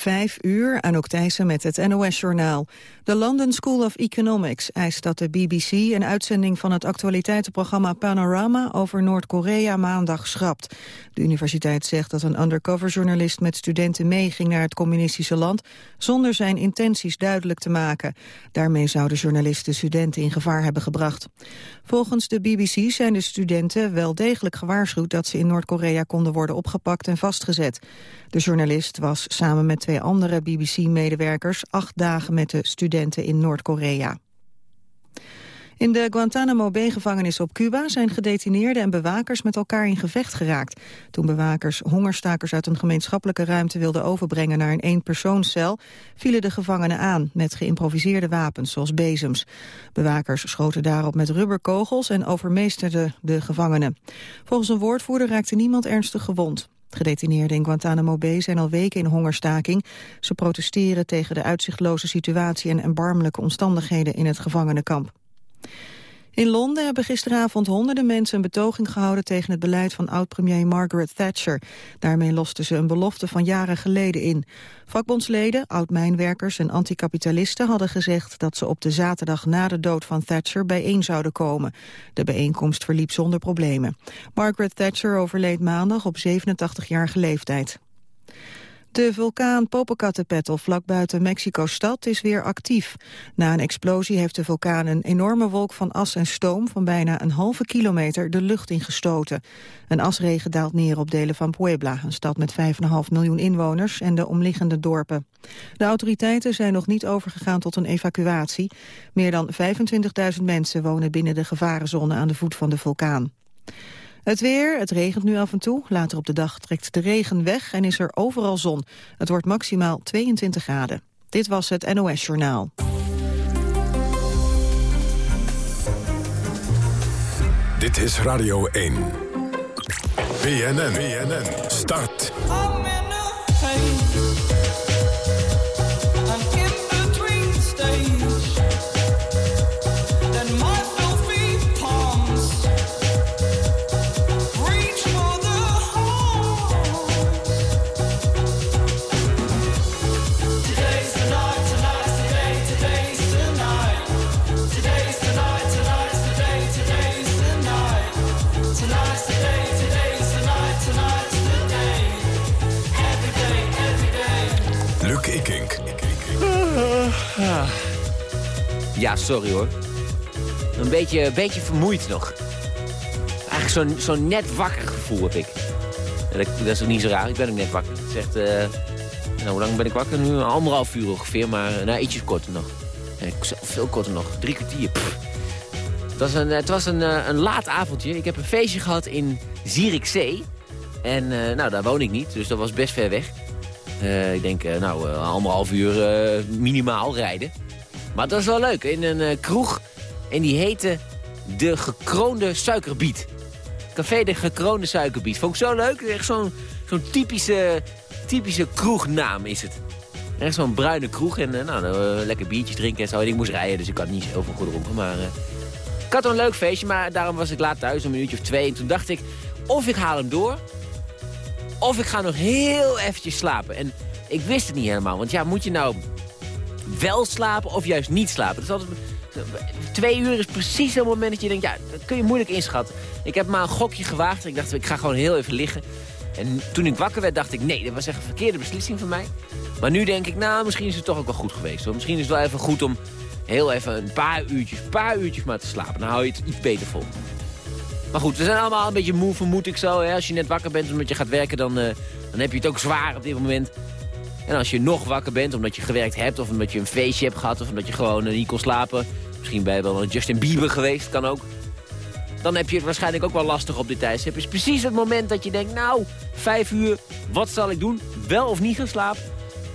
Vijf uur, Anouk Thijssen met het NOS-journaal. De London School of Economics eist dat de BBC... een uitzending van het actualiteitenprogramma Panorama... over Noord-Korea maandag schrapt. De universiteit zegt dat een undercover-journalist met studenten meeging... naar het communistische land, zonder zijn intenties duidelijk te maken. Daarmee zouden journalisten studenten in gevaar hebben gebracht. Volgens de BBC zijn de studenten wel degelijk gewaarschuwd... dat ze in Noord-Korea konden worden opgepakt en vastgezet. De journalist was samen met twee andere BBC-medewerkers... acht dagen met de studenten in Noord-Korea. In de Guantanamo Bay-gevangenis op Cuba zijn gedetineerden en bewakers met elkaar in gevecht geraakt. Toen bewakers hongerstakers uit een gemeenschappelijke ruimte wilden overbrengen naar een eenpersoonscel, vielen de gevangenen aan met geïmproviseerde wapens zoals bezems. Bewakers schoten daarop met rubberkogels en overmeesterden de gevangenen. Volgens een woordvoerder raakte niemand ernstig gewond. Gedetineerden in Guantanamo Bay zijn al weken in hongerstaking. Ze protesteren tegen de uitzichtloze situatie en erbarmelijke omstandigheden in het gevangenenkamp. In Londen hebben gisteravond honderden mensen een betoging gehouden tegen het beleid van oud-premier Margaret Thatcher. Daarmee losten ze een belofte van jaren geleden in. Vakbondsleden, oud-mijnwerkers en anticapitalisten hadden gezegd dat ze op de zaterdag na de dood van Thatcher bijeen zouden komen. De bijeenkomst verliep zonder problemen. Margaret Thatcher overleed maandag op 87-jarige leeftijd. De vulkaan Popocatépetl vlak buiten Mexico-stad is weer actief. Na een explosie heeft de vulkaan een enorme wolk van as en stoom... van bijna een halve kilometer de lucht ingestoten. Een asregen daalt neer op delen van Puebla... een stad met 5,5 miljoen inwoners en de omliggende dorpen. De autoriteiten zijn nog niet overgegaan tot een evacuatie. Meer dan 25.000 mensen wonen binnen de gevarenzone aan de voet van de vulkaan. Het weer, het regent nu af en toe. Later op de dag trekt de regen weg en is er overal zon. Het wordt maximaal 22 graden. Dit was het NOS Journaal. Dit is Radio 1. BNN, BNN, start. Ja, sorry hoor. Een beetje, een beetje vermoeid nog. Eigenlijk zo'n zo'n net wakker gevoel heb ik. Dat, dat, is ook niet zo raar, ik ben ook net wakker. Het zegt, uh, nou, hoe lang ben ik wakker? Nu anderhalf uur ongeveer, maar nou, ietsjes korter nog. Veel korter nog, drie kwartier. Het was, een, het was een, uh, een laat avondje. Ik heb een feestje gehad in Zierikzee. En nou, daar woon ik niet, dus dat was best ver weg. ik denk, nou, anderhalf uur minimaal rijden. Maar dat is wel leuk. In een uh, kroeg. En die heette De Gekroonde Suikerbiet. Café De Gekroonde Suikerbiet. Vond ik zo leuk. Echt zo'n typische, typische kroegnaam is het. Echt zo'n bruine kroeg. En uh, nou, uh, lekker biertjes drinken en zo. En ik moest rijden, dus ik had niet heel veel goed dronken. Maar ik had een leuk feestje. Maar daarom was ik laat thuis, een minuutje of twee. En toen dacht ik, of ik haal hem door... of ik ga nog heel eventjes slapen. En ik wist het niet helemaal. Want ja, moet je nou wel slapen of juist niet slapen. Dat altijd, twee uur is precies zo'n moment dat je denkt, ja, dat kun je moeilijk inschatten. Ik heb maar een gokje gewaagd. Ik dacht, ik ga gewoon heel even liggen. En toen ik wakker werd, dacht ik, nee, dat was echt een verkeerde beslissing van mij. Maar nu denk ik, nou, misschien is het toch ook wel goed geweest. Hoor. Misschien is het wel even goed om heel even een paar uurtjes, paar uurtjes maar te slapen. Dan hou je het iets beter vol. Maar goed, we zijn allemaal een beetje moe, vermoed ik zo. Hè? Als je net wakker bent omdat je gaat werken, dan, uh, dan heb je het ook zwaar op dit moment. En als je nog wakker bent omdat je gewerkt hebt... of omdat je een feestje hebt gehad... of omdat je gewoon eh, niet kon slapen... misschien ben je wel een Justin Bieber geweest, kan ook... dan heb je het waarschijnlijk ook wel lastig op dit tijdstip. Het is precies het moment dat je denkt... nou, vijf uur, wat zal ik doen? Wel of niet gaan slapen?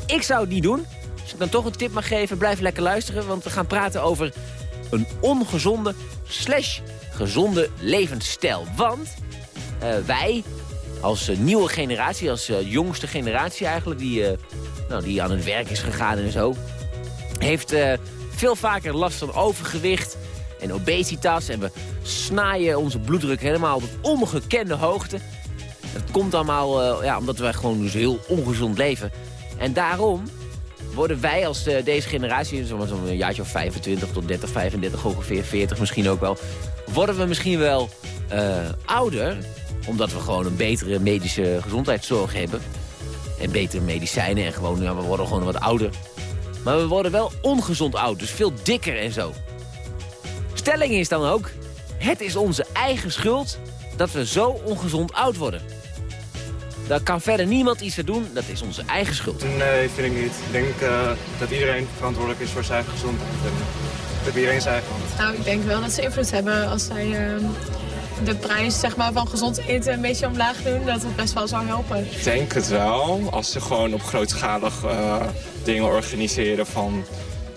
Ik zou het niet doen. Als ik dan toch een tip mag geven, blijf lekker luisteren... want we gaan praten over een ongezonde slash gezonde levensstijl. Want uh, wij als uh, nieuwe generatie, als uh, jongste generatie eigenlijk... Die, uh, nou, die aan het werk is gegaan en zo... heeft veel vaker last van overgewicht en obesitas. En we snaaien onze bloeddruk helemaal op ongekende hoogte. Dat komt allemaal ja, omdat wij gewoon dus heel ongezond leven. En daarom worden wij als deze generatie, zo'n zo jaartje of 25 tot 30, 35, ongeveer 40 misschien ook wel... worden we misschien wel ouder, omdat we gewoon een betere medische gezondheidszorg hebben. En betere medicijnen en gewoon, ja, we worden gewoon wat ouder. Maar we worden wel ongezond oud, dus veel dikker en zo. Stelling is dan ook, het is onze eigen schuld dat we zo ongezond oud worden. Daar kan verder niemand iets aan doen, dat is onze eigen schuld. Nee, vind ik niet. Ik denk uh, dat iedereen verantwoordelijk is voor zijn eigen gezondheid. Dat heb iedereen zijn eigen hand. Nou, ik denk wel dat ze invloed hebben als zij uh, de prijs zeg maar, van gezond eten een beetje omlaag doen. Dat het best wel zou helpen. Ik denk het wel. Als ze gewoon op grootschalig uh, dingen organiseren van...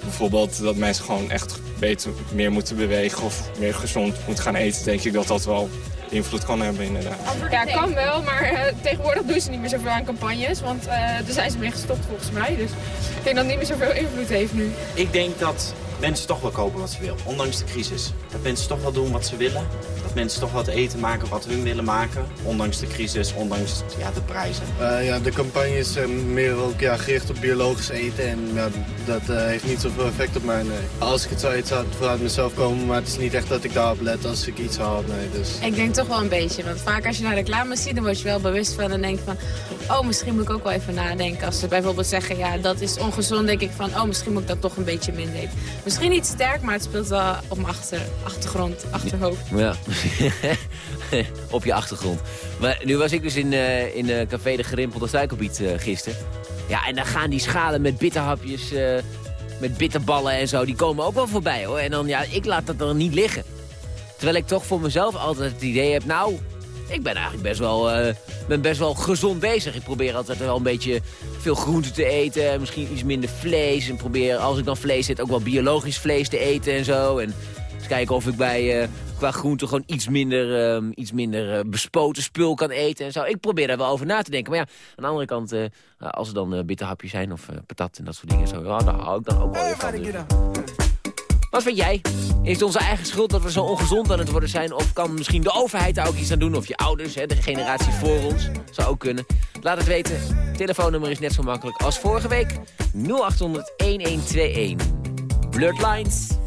Bijvoorbeeld dat mensen gewoon echt beter meer moeten bewegen of meer gezond moeten gaan eten. Denk ik dat dat wel invloed kan hebben inderdaad. Ja, kan wel, maar uh, tegenwoordig doen ze niet meer zoveel aan campagnes. Want uh, daar zijn ze mee gestopt volgens mij. Dus ik denk dat het niet meer zoveel invloed heeft nu. Ik denk dat mensen toch wel kopen wat ze willen, ondanks de crisis. Dat mensen toch wel doen wat ze willen. Dat mensen toch wat eten maken wat hun willen maken. Ondanks de crisis, ondanks ja, de prijzen. Uh, ja, de campagne is meer ook ja, gericht op biologisch eten. En ja, dat uh, heeft niet zoveel effect op mij, nee. Als ik het zou eten, zou het vooruit mezelf komen. Maar het is niet echt dat ik daarop let als ik iets haal, nee. Dus. Ik denk toch wel een beetje. Want vaak als je naar reclame ziet, dan word je wel bewust van. En denk van, oh, misschien moet ik ook wel even nadenken. Als ze bijvoorbeeld zeggen, ja, dat is ongezond. denk ik van, oh, misschien moet ik dat toch een beetje minder eten. Misschien niet sterk, maar het speelt wel op mijn achter, achtergrond, achterhoofd. Ja, op je achtergrond. Maar nu was ik dus in, uh, in uh, Café de Gerimpelde Suikerbiet uh, gisteren. Ja, en dan gaan die schalen met bitterhapjes, met bitterballen en zo, die komen ook wel voorbij hoor. En dan, ja, ik laat dat er niet liggen. Terwijl ik toch voor mezelf altijd het idee heb, nou, ik ben eigenlijk best wel, uh, ben best wel gezond bezig. Ik probeer altijd wel een beetje veel groente te eten. Misschien iets minder vlees. En probeer, als ik dan vlees eet, ook wel biologisch vlees te eten en zo. En eens kijken of ik bij, uh, qua groente gewoon iets minder, uh, iets minder uh, bespoten spul kan eten en zo. Ik probeer daar wel over na te denken. Maar ja, aan de andere kant, als er dan bitterhapjes zijn of patat en dat soort dingen. Zo, ja, daar hou ik dan ook wel weer van. Dus. Wat vind jij? Is het onze eigen schuld dat we zo ongezond aan het worden zijn? Of kan misschien de overheid daar ook iets aan doen? Of je ouders, hè, de generatie voor ons? Zou ook kunnen. Laat het weten. Telefoonnummer is net zo makkelijk als vorige week. 0800 1121. Blurred Lines.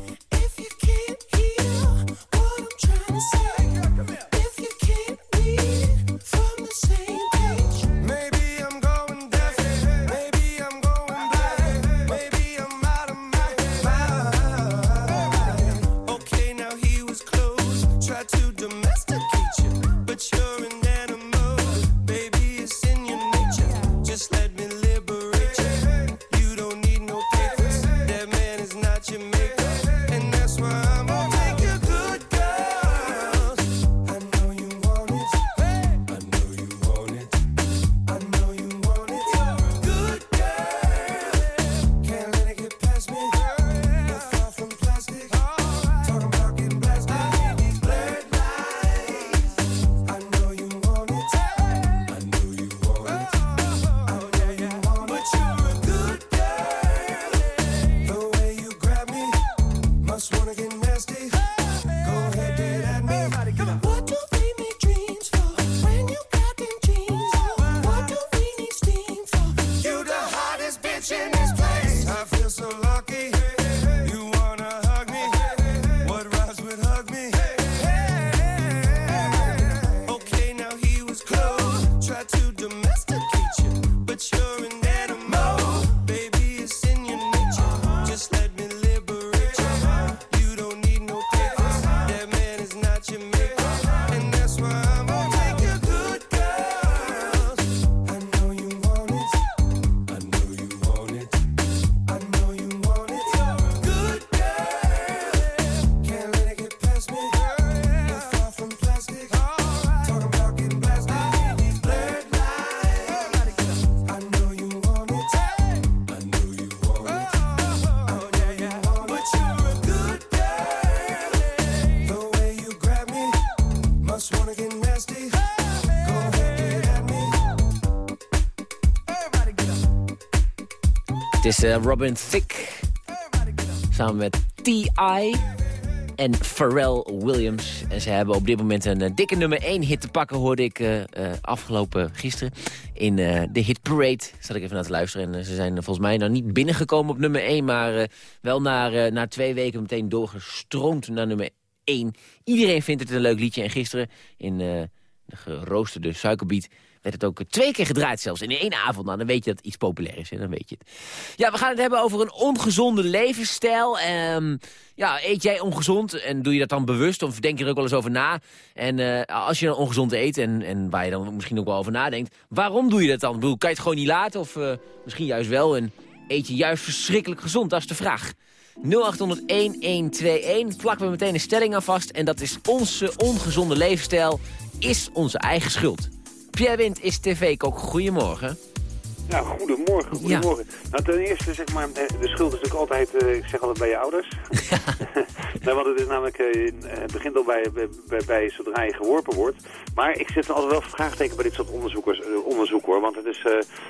Is uh, Robin Thicke. Samen met T.I. en Pharrell Williams. En ze hebben op dit moment een uh, dikke nummer 1 hit te pakken, hoorde ik uh, afgelopen gisteren in de Hit Parade. Zat ik even naar te luisteren. En ze zijn volgens mij nou niet binnengekomen op nummer 1... maar wel na, na twee weken meteen doorgestroomd naar nummer 1. Iedereen vindt het een leuk liedje. En gisteren in de geroosterde suikerbiet werd het ook twee keer gedraaid zelfs. in één avond, nou, dan weet je dat iets populair is. Hè? Dan weet je het. Ja, we gaan het hebben over een ongezonde levensstijl. Um, ja, eet jij ongezond en doe je dat dan bewust? Of denk je er ook wel eens over na? En uh, als je dan ongezond eet en, en waar je dan misschien ook wel over nadenkt... waarom doe je dat dan? Bedoel, kan je het gewoon niet laten? Of uh, misschien juist wel en eet je juist verschrikkelijk gezond? Dat is de vraag. 0800-1121. Plakken we meteen een stelling aan vast. En dat is onze ongezonde levensstijl is onze eigen schuld. Pierre Wind is tv-kok. Goedemorgen. Ja, goedemorgen. goedemorgen. Nou, ten eerste, zeg maar, eh, de schuld is natuurlijk altijd, uh, ik zeg altijd bij je ouders. nou, want het is namelijk, uh, het begint al bij, bij, bij, zodra je geworpen wordt. Maar ik zet altijd wel vraagteken bij dit soort onderzoekers, uh, onderzoek hoor. Want het is,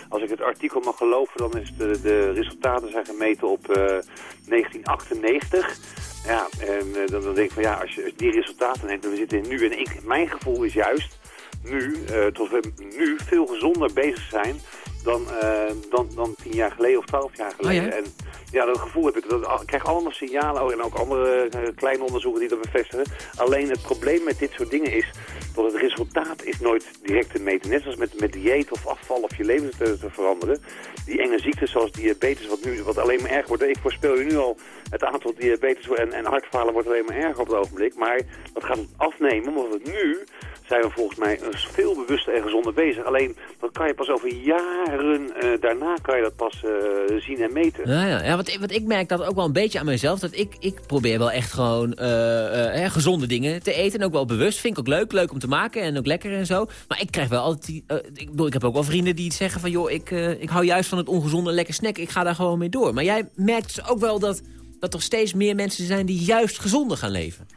als ik het artikel mag geloven, dan is de, de resultaten zijn gemeten op 1998. Ja, en dan, dan, denk ik van ja, als je die resultaten neemt, we zitten nu, en ik, mijn gevoel is juist nu, uh, tot we nu veel gezonder bezig zijn dan, uh, dan, dan tien jaar geleden of twaalf jaar geleden. Oh ja? En ja, dat gevoel heb ik. Dat, ik krijg allemaal signalen oh, en ook andere uh, kleine onderzoeken die dat bevestigen. Alleen het probleem met dit soort dingen is dat het resultaat is nooit direct te meten. Net zoals met, met dieet of afval of je leven te, veranderen. Die enge ziektes zoals diabetes, wat nu wat alleen maar erger wordt. Ik voorspel je nu al, het aantal diabetes en, en hartfalen wordt alleen maar erger op het ogenblik. Maar dat gaat afnemen, omdat het nu zijn we volgens mij veel bewuster en gezonder bezig. Alleen, dat kan je pas over jaren, uh, daarna kan je dat pas uh, zien en meten. Ja, ja. ja wat, wat ik merk dat ook wel een beetje aan mezelf. Dat ik, ik probeer wel echt gewoon uh, gezonde dingen te eten. En ook wel bewust. Vind ik ook leuk. Leuk om te maken en ook lekker en zo. Maar ik krijg wel altijd... Die, ik, bedoel, ik heb ook wel vrienden die zeggen van... joh, ik, ik hou juist van het ongezonde lekker snack. Ik ga daar gewoon mee door. Maar jij merkt dus ook wel dat, dat er steeds meer mensen zijn... die juist gezonder gaan leven.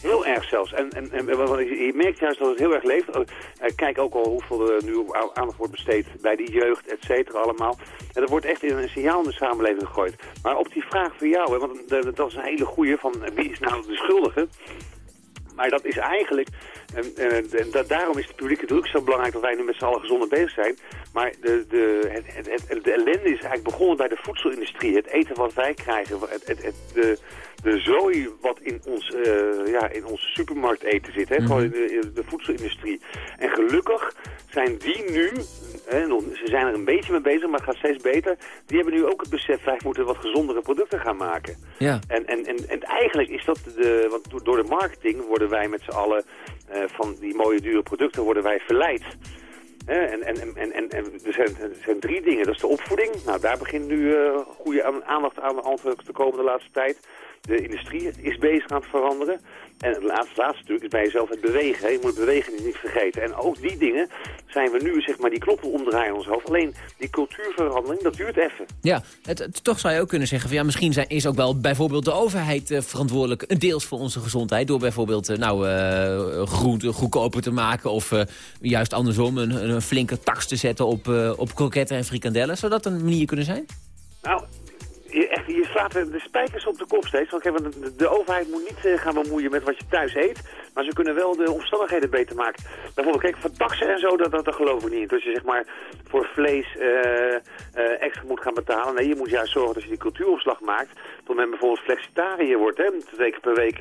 Heel erg zelfs. En, en, en je merkt juist dat het heel erg leeft. Uh, kijk ook al hoeveel er nu aandacht wordt besteed bij die jeugd, et cetera, allemaal. En dat wordt echt in een signaal in de samenleving gegooid. Maar op die vraag voor jou, hè, want dat is een hele goeie van wie is nou de schuldige? Maar dat is eigenlijk, en, en, en, daarom is de publieke druk zo belangrijk dat wij nu met z'n allen gezonder bezig zijn. Maar de, de, het, het, de ellende is eigenlijk begonnen bij de voedselindustrie. Het eten wat wij krijgen, het, het, de, de zooi wat in ons, uh, ja, in onze supermarkt eten zit. Hè? Mm -hmm. Gewoon in de, de, voedselindustrie. En gelukkig zijn die nu, hè, ze zijn er een beetje mee bezig, maar het gaat steeds beter. Die hebben nu ook het besef, wij moeten wat gezondere producten gaan maken. Ja. En, en, en, en eigenlijk is dat, de, want door de marketing worden wij met z'n allen van die mooie dure producten worden wij verleid. En, en, en, en, en er, zijn, er zijn drie dingen. Dat is de opvoeding. Nou, daar begint nu uh, goede aandacht aan te komen de laatste tijd. De industrie is bezig aan het veranderen. En het laatste, laatste natuurlijk is bij jezelf het bewegen. Hè. Je moet het bewegen niet vergeten. En ook die dingen zijn we nu, zeg maar, die knoppen omdraaien in ons hoofd. Alleen die cultuurverandering, dat duurt even. Ja, het, het, toch zou je ook kunnen zeggen van ja, misschien zijn, is ook wel bijvoorbeeld de overheid uh, verantwoordelijk, een deels voor onze gezondheid. Door bijvoorbeeld uh, nou, uh, groenten goedkoper te maken of juist andersom een, een, flinke tax te zetten op, op kroketten en frikandellen. Zou dat een manier kunnen zijn? Nou, echt, je slaat de spijkers op de kop steeds. Want de, de overheid moet niet uh, gaan bemoeien met wat je thuis eet. Maar ze kunnen wel de omstandigheden beter maken. Bijvoorbeeld, kijk, van taxen en zo, dat, dat, dat geloof ik niet. Dus je zeg maar voor vlees uh, uh, extra moet gaan betalen. Nee, je moet juist zorgen dat je die cultuuropslag maakt. Dat men bijvoorbeeld flexitariër wordt. Hè? Twee keer per week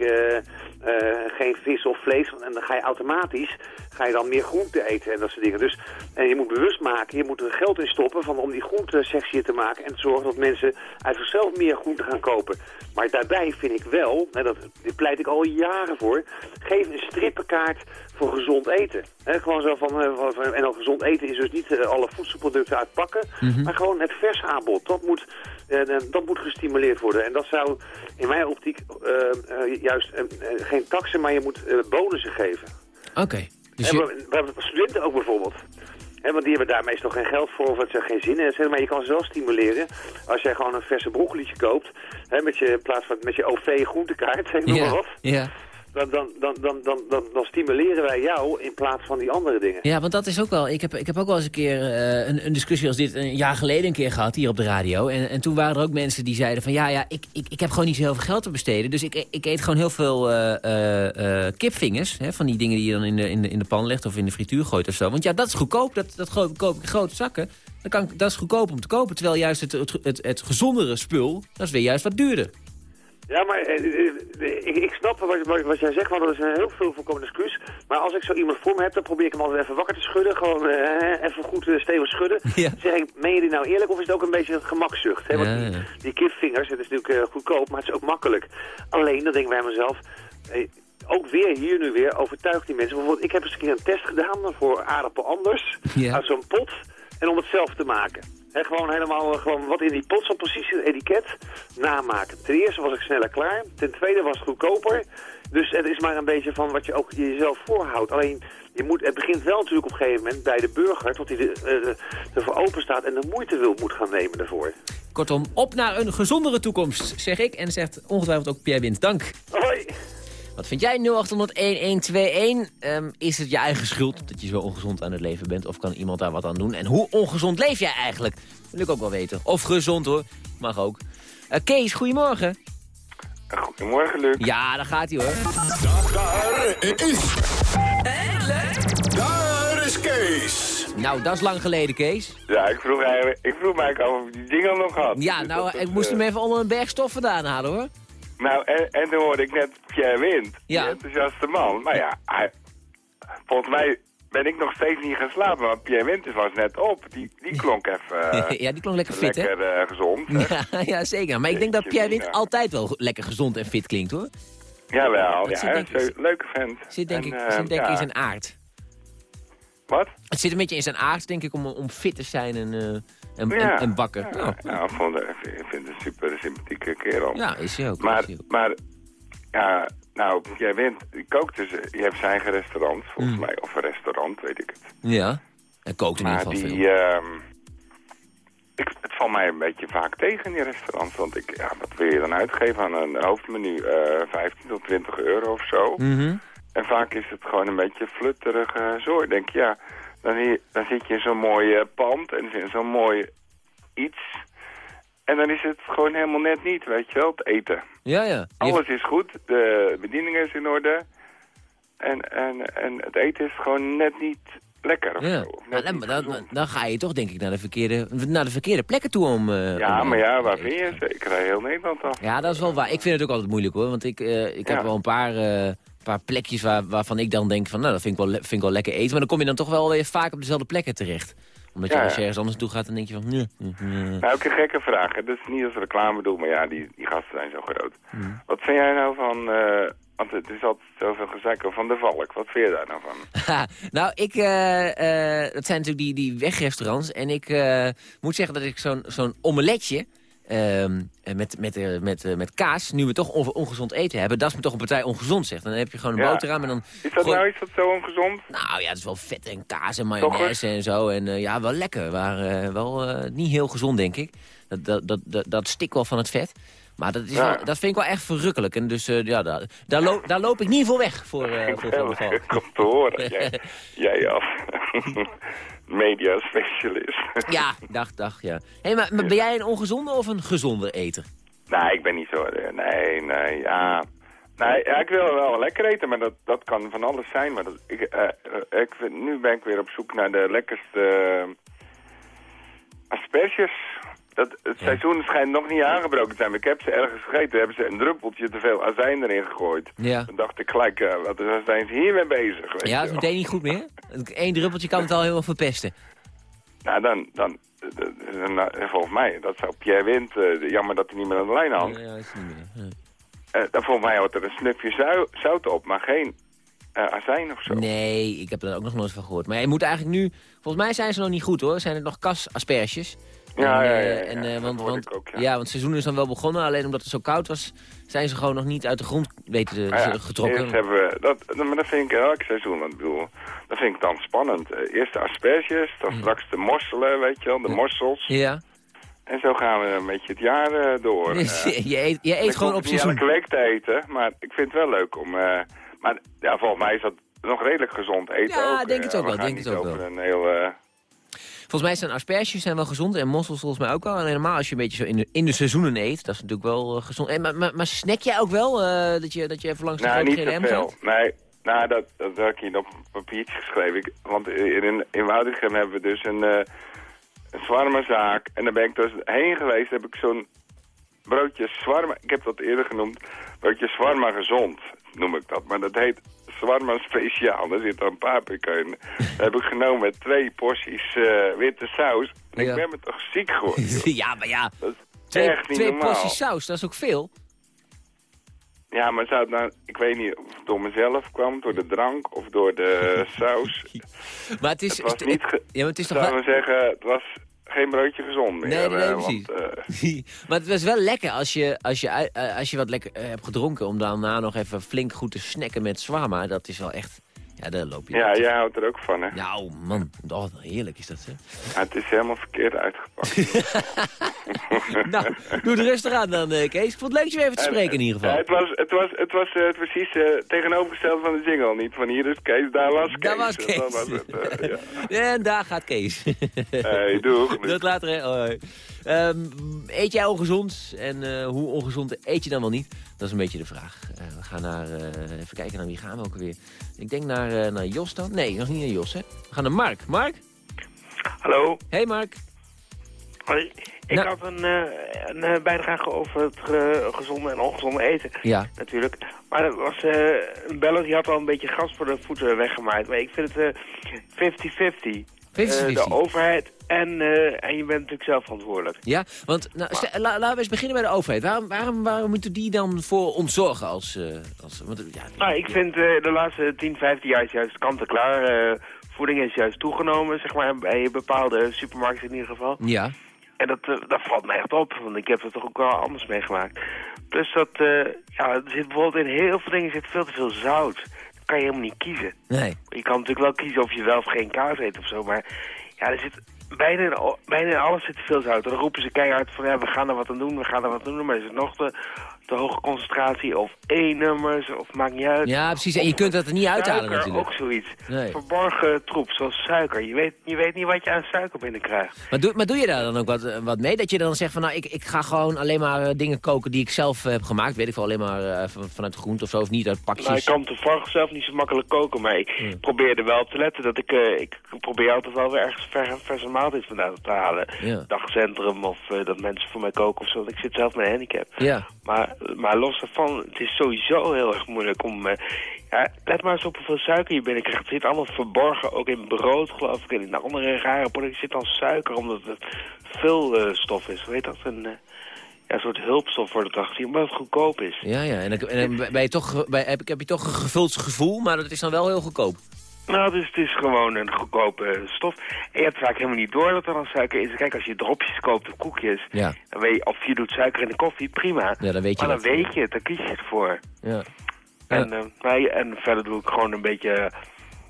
geen vis of vlees. En dan ga je automatisch ga je dan meer groente eten en dat soort dingen. Dus en je moet bewust maken, je moet er geld in stoppen van, om die groentesectie te maken. En te zorgen dat mensen uit zichzelf meer groente gaan kopen. Maar daarbij vind ik wel, en dat, dit pleit ik al jaren voor, geef een strippenkaart voor gezond eten. gewoon zo van, uh, en al gezond eten is dus niet uh, alle voedselproducten uitpakken, mm -hmm. maar gewoon het vers aanbod. Dat moet, uh, dat moet gestimuleerd worden. En dat zou in mijn optiek juist geen taxen, maar je moet bonussen geven. Oké. Okay. Dus je... hebben studenten ook bijvoorbeeld. Want die hebben daar meestal geen geld voor of het ze geen zin in. Maar je kan ze wel stimuleren als jij gewoon een verse broccolietje koopt. Met je, in plaats van met je OV groentekaart, zeg maar wat. Ja. Dan, dan, dan, dan, dan, dan, stimuleren wij jou in plaats van die andere dingen. Ja, want dat is ook wel... Ik heb, ik heb ook wel eens een keer eh, een, discussie als dit een jaar geleden een keer gehad hier op de radio. En, en toen waren er ook mensen die zeiden van... Ja, ja, ik, ik, ik heb gewoon niet zo heel veel geld te besteden. Dus ik, ik eet gewoon heel veel eh, kipvingers. Hè, van die dingen die je dan in de, in, de, in de pan legt of in de frituur gooit of zo. Want ja, dat is goedkoop. Dat, dat koop ik grote zakken. Kan, dat is goedkoop om te kopen. Terwijl juist het, het, het gezondere spul, dat is weer juist wat duurder. Ja, maar eh, eh, ik, snap wat, jij zegt, want dat is een heel veel voorkomende excuus. Maar als ik zo iemand voor me heb, dan probeer ik hem altijd even wakker te schudden. Gewoon eh, even goed stevig schudden. Ja. Dan zeg ik, meen je dit nou eerlijk of is het ook een beetje een gemakzucht? Hè? Want Ja, die, ja. die kipvingers, het is natuurlijk goedkoop, maar het is ook makkelijk. Alleen, dan denk ik bij mezelf... ook weer hier nu weer overtuigt die mensen. Bijvoorbeeld, ik heb eens een keer een test gedaan voor aardappel anders. Ja. Uit zo'n pot. En om het zelf te maken. He, gewoon helemaal eh, gewoon wat in die pot zat, precies het etiket, namaken. Ten eerste was ik sneller klaar. Ten tweede was het goedkoper. Dus het is maar een beetje van wat je ook jezelf voorhoudt. Alleen, je moet, het begint wel natuurlijk op een gegeven moment bij de burger... tot hij eh, ervoor open staat en de moeite wil, moet gaan nemen daarvoor. Kortom, op naar een gezondere toekomst, zeg ik. En zegt ongetwijfeld ook Pierre Wint. Dank. Hoi! Wat vind jij? 0800-1121. Ehm, is het je eigen schuld dat je zo ongezond aan het leven bent? Of kan iemand daar wat aan doen? En hoe ongezond leef jij eigenlijk? Wil ik ook wel weten. Of gezond hoor. Mag ook. Eh, Kees, goedemorgen. Goedemorgen, Luc. Ja, daar gaat hij hoor. Daar is... Daar is Kees. Nou, dat is lang geleden, Kees. Ja, ik vroeg, eigenlijk, ik vroeg mij eigenlijk af of je die jingle nog had. Ja, Dus nou, ik moest hem even onder een berg stof vandaan halen hoor. Nou, en, en toen hoorde ik net Pierre Wind, Ja. die enthousiaste man. Maar ja, hij, volgens mij ben ik nog steeds niet gaan slapen, maar Pierre Wind was net op. Die, die klonk even eh, ja, die klonk lekker fit, hè? lekker eh, gezond. Ja, ja, zeker. Maar ik denk dat Pierre mina. altijd wel lekker gezond en fit klinkt, hoor. Jawel, Dat ja, denk is leuke vent. Zit denk En, ik, eh, zit denk ik ja. in zijn aard. Wat? Het zit een beetje in zijn aard, denk ik, om, om fit te zijn en, en, Ja. en, en wakker. Ja, vond, ik vind- het een super sympathieke kerel. ja is hij ook. Maar, is hij ook. maar ja, nou, jij wint, die kookt dus, die heeft zijn eigen restaurant, volgens Mm. mij. Of een restaurant, weet ik het. Ja, hij kookt in ieder geval die, veel. ehm, ik, het valt mij een beetje vaak tegen in die restaurants. Want ik, ja, wat wil je dan uitgeven aan een hoofdmenu? eh 15 tot 20 euro of zo. Mhm. En vaak is het gewoon een beetje flutterige zooi. Denk je, ja, dan, hier- dan zit je in zo'n mooi eh, pand en in zo'n mooi iets. En dan is het gewoon helemaal net niet, weet je wel, het eten. Ja, ja. Je- Alles is goed, de bediening is in orde. En, en, en het eten is gewoon net niet lekker of ja. Of net dan, niet dan, dan ga je toch, denk ik, naar de verkeerde, naar de verkeerde plekken toe om... eh, Ja, om- maar ja, waar vind je ze? Ik rij heel Nederland af. Ja, dat is wel waar. Ik vind het ook altijd moeilijk, hoor. Want ik, eh, ik heb wel een paar, eh, paar plekjes waar, waarvan ik dan denk van... nou, dat vind ik, wel, vind ik wel lekker eten. Maar dan kom je dan toch wel weer vaak op dezelfde plekken terecht. Omdat je Ja, als je ja. ergens anders naartoe gaat, dan denk je van... nee. Nou, ook een gekke vraag. hè. Dat is niet als reclame bedoel, maar ja, die, die gasten zijn zo groot. Hmm. Wat vind jij nou van... eh, want het is altijd zoveel gezeik van de valk. Wat vind je daar nou van? Ha, nou, ik, eh, eh, dat zijn natuurlijk die, die wegrestaurants. En ik moet zeggen dat ik zo'n zo'n omeletje ehm, eh, met, met, eh, met, eh, met kaas, nu we toch onge- ongezond eten hebben, dat is me toch een partij ongezond, zeg. Dan heb je gewoon een Ja. boterham en dan... Is dat gooi- nou iets wat zo ongezond? Nou ja, het is wel vet en kaas en mayonaise en zo. En eh, ja, wel lekker, maar wel niet heel gezond, denk ik. Dat, dat, dat, dat, dat stikt wel van het vet. Maar dat, is Ja. wel, dat vind ik wel echt verrukkelijk. En dus eh, ja, daar, daar, loop, daar loop ik niet voor weg voor, Ik voor Van der ik om te horen. Jij, jij als media specialist. Ja, dag, dag, ja. Hey, maar, maar ben jij een ongezonde of een gezonde eter? Nee, ik ben niet zo... eh, Nee, nee, ja... Nee, ja, ik wil wel lekker eten, maar dat, dat kan van alles zijn. Maar dat, ik, ik, nu ben ik weer op zoek naar de lekkerste asperges. Dat, het Ja. seizoen schijnt nog niet aangebroken te zijn. maar Ik heb ze ergens gegeten, hebben ze een druppeltje te veel azijn erin gegooid. Ja. Dan dacht ik gelijk, eh, wat zijn ze hiermee bezig? weet Ja, dat is meteen niet goed meer. Eén druppeltje kan het al helemaal verpesten. Nou, dan, dan, dan- volgens mij, dat zou Pierre Wind, eh, jammer dat hij niet meer aan de lijn hangt. Ja, is niet meer. Ja. Eh, dan volgens mij hoort er een snufje zout op, maar geen azijn of zo. Nee, ik heb er ook nog nooit van gehoord. Maar je moet eigenlijk nu... Volgens mij zijn ze nog niet goed hoor. Zijn het nog kasasperges? Ja, ja, ja, eh, ja, en, ja, eh, want, hoorde want, ik ook, ja. ja. want het seizoen is dan wel begonnen. Alleen omdat het zo koud was, zijn ze gewoon nog niet uit de grond weten Ah getrokken. Eerst hebben we, dat, maar dat vind ik elk seizoen, want ik bedoel, dat vind ik dan spannend. Eh, eerst de asperges, dan straks de mosselen, weet je wel, de mossels. Ja. En zo gaan we een beetje het jaar door. Je eet, je eet ik gewoon op seizoen. elke week te eten, maar ik vind het wel leuk om... maar ja, volgens mij is dat nog redelijk gezond eten Ja, ook. denk het ook we wel, denk het ook wel. Een heel, Volgens mij zijn asperges zijn wel gezond en mossels volgens mij ook wel. En helemaal als je een beetje zo in de, in de seizoenen eet, dat is natuurlijk wel eh, gezond. En, maar, maar, maar snack jij ook wel, eh, dat, je, dat je even langs de nou, grote GDM gaat? Nee, nou, dat, dat had ik hier op papiertje geschreven. Ik, want in, in, in Woudrichem hebben we dus een, eh een zwarmazaak. En daar ben ik dus heen geweest, heb ik zo'n broodje zwarma... Ik heb dat eerder genoemd, broodje zwarma gezond, noem ik dat. Maar dat heet zwarma speciaal. Daar zit dan paprika in. Dat heb ik genomen met twee porties eh, witte saus. En Ja. ik ben me toch ziek geworden. ja, maar ja, twee, echt niet twee porties saus, dat is ook veel. Ja, maar zou het nou, ik weet niet of het door mezelf kwam, door de drank of door de saus. Maar het is... Het was niet, ja, maar het is toch zou wel... zeggen, het was geen broodje gezond meer. Nee, nee, nee, precies. want, eh, maar het was wel lekker als je, als je, eh, als je wat lekker eh, hebt gedronken... om daarna nog even flink goed te snacken met zwarma. Dat is wel echt... Ja, daar loop je. ja, jij houdt er ook van, hè? Nou, man. Oh, heerlijk is dat, hè? Maar het is helemaal verkeerd uitgepakt. nou, doe het rustig aan dan, eh, Kees. Ik vond het leuk je weer even te spreken in ieder Ja, geval. het was, het was, het was eh, precies eh, tegenovergesteld van de jingle. Niet van hier is Kees, daar was Kees. Daar was En Kees. was het, eh, ja. En daar gaat Kees. Hey, doeg. Tot later, hè. Hoi. Ehm, eet jij ongezond? En eh, hoe ongezond eet je dan wel niet? Dat is een beetje de vraag. Eh, we gaan naar, eh, even kijken naar wie gaan we ook weer. Ik denk naar, naar Jos dan. Nee, nog niet naar Jos, hè. We gaan naar Mark. Mark? Hallo. Hey, Mark. Hoi. Ik Nou. had een, een bijdrage over het gezonde en ongezonde eten. Ja. Natuurlijk. Maar er was een beller die had al een beetje gas voor de voeten weggemaaid. Maar ik vind het eh, 50-50. 50-50. Eh, de overheid en, eh, en je bent natuurlijk zelf verantwoordelijk. Ja, want nou, stel- la- laten we eens beginnen bij de overheid. Waarom, waarom, waarom moeten die dan voor ons zorgen als... eh, als want, ja, Nou, ik vind de laatste 10, 15 jaar is juist kant-en-klaar. voeding is juist toegenomen, zeg maar, bij bepaalde supermarkten in ieder geval. Ja. En dat, dat valt mij echt op, want ik heb het toch ook wel anders meegemaakt. Plus dat, ja, er zit bijvoorbeeld in heel veel dingen zit veel te veel zout. Kan je helemaal niet kiezen. Nee. Je kan natuurlijk wel kiezen of je wel of geen kaas eet of zo, maar ja, er zit bijna in, bijna in alles zit veel zout. Dan roepen ze keihard van, ja, we gaan er wat aan doen, we gaan er wat aan doen, maar is het nog te, te hoge concentratie of E-nummers of maakt niet uit. Ja, precies. En je kunt dat er niet uithalen Suiker, natuurlijk. ook zoiets. Nee. Verborgen troep, zoals suiker. Je weet, je weet niet wat je aan suiker binnenkrijgt. Maar doe, maar doe je daar dan ook wat, wat mee? Dat je dan zegt van, nou, ik, ik ga gewoon alleen maar eh, dingen koken die ik zelf eh, heb gemaakt. Weet ik wel, alleen maar eh, van- vanuit de groente of zo, of niet uit pakjes. Nou, ik kan toevallig zelf niet zo makkelijk koken, maar ik Hmm. probeer er wel op te letten. Dat ik, ik probeer altijd wel weer ergens ver, verse maaltijd vandaan te halen. Ja. Dagcentrum of dat mensen voor mij koken of zo. Want ik zit zelf met een handicap. Ja. Maar, maar los daarvan, het is sowieso heel erg moeilijk om... eh, ja, let maar eens op hoeveel suiker je binnenkrijgt. Het zit allemaal verborgen, ook in brood geloof ik. En in andere rare producten zit dan suiker, omdat het veel eh, stof is. Weet dat? Een, eh, ja, een soort hulpstof wordt het achter, omdat het goedkoop is. Ja, ja. En dan, en je toch, bij, heb, ik- heb je toch een gevuld gevoel, maar dat is dan wel heel goedkoop. Nou, dus het is gewoon een goedkope stof. En je hebt vaak helemaal niet door dat er dan suiker is. Kijk, als je dropjes koopt of koekjes, Ja. dan weet je, of je doet suiker in de koffie, prima. Ja, dan weet je maar dan weet je het, dan kies je het voor. Ja. En, eh, nee, en verder doe ik gewoon een beetje,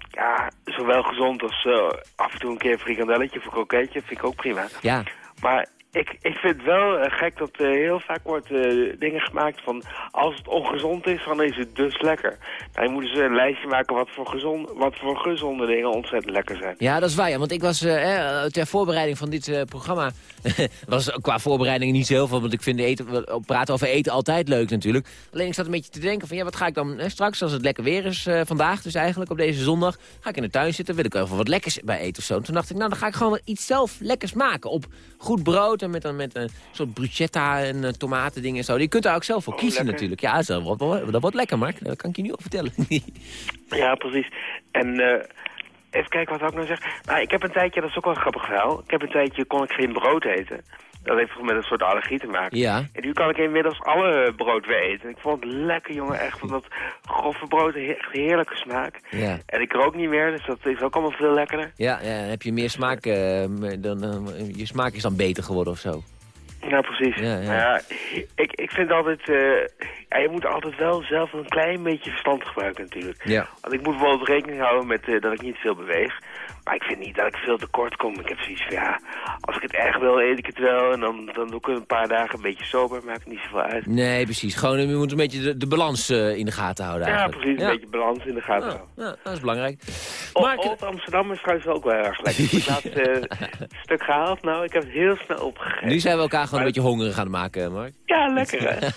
ja, zowel gezond als eh, af en toe een keer een frikandelletje of een kroketje, vind ik ook prima. Ja. Maar ik, ik vind wel eh, gek dat heel vaak wordt eh, dingen gemaakt van... als het ongezond is, dan is het dus lekker. Nou, je moet een lijstje maken wat voor, gezond, wat voor gezonde dingen ontzettend lekker zijn. Ja, dat is waar. Want ik was eh, ter voorbereiding van dit eh, programma... was qua voorbereiding niet zo heel veel, want ik vind eten, praten over eten altijd leuk natuurlijk. Alleen ik zat een beetje te denken van, ja, wat ga ik dan straks, als het lekker weer is vandaag, dus eigenlijk op deze zondag, ga ik in de tuin zitten, wil ik even wat lekkers bij eten of zo. En toen dacht ik, nou, dan ga ik gewoon iets zelf lekkers maken. Op goed brood met, een- met een soort bruschetta en uh, tomaten dingen en zo. Je kunt daar ook zelf voor Oh, kiezen lekker. natuurlijk. Ja, dat wordt, dat wordt lekker, Mark. Dat kan ik je nu al vertellen. Ja, precies. En eh, even kijken, wat ik nou zeggen? Nou, ik heb een tijdje, dat is ook wel een grappig verhaal. Ik heb een tijdje, kon ik geen brood eten. Dat heeft met een soort allergie te maken. ja. En nu kan ik inmiddels alle brood weer eten. Ik vond het lekker, jongen. Echt, van dat grove brood, echt heerlijke smaak. Ja. En ik rook niet meer, dus dat is ook allemaal veel lekkerder. Ja, ja, heb je meer smaak, eh, dan, eh, je smaak is dan beter geworden of zo. Ja, precies. Ja, ja. Ik, ik vind altijd... eh, ja, je moet altijd wel zelf een klein beetje verstand gebruiken natuurlijk. Ja. Want ik moet bijvoorbeeld rekening houden met dat ik niet veel beweeg. Maar ik vind niet dat ik veel tekort kom. Ik heb zoiets van, ja, als ik het echt wil, eet ik het wel. En dan, dan doe ik het een paar dagen een beetje sober, maakt niet zoveel uit. Nee, precies. Gewoon, je moet een beetje de, de balans eh, in de gaten houden Ja, eigenlijk. precies, een beetje balans in de gaten Ja, houden. ja, dat is belangrijk. O- Maar- Old Amsterdam is trouwens ook wel erg lekker. Ik heb het laatste eh, stuk gehaald, nou, ik heb het heel snel opgegeten. Nu zijn we elkaar gewoon een beetje hongerig aan het maken, Mark. Ja, lekker hè.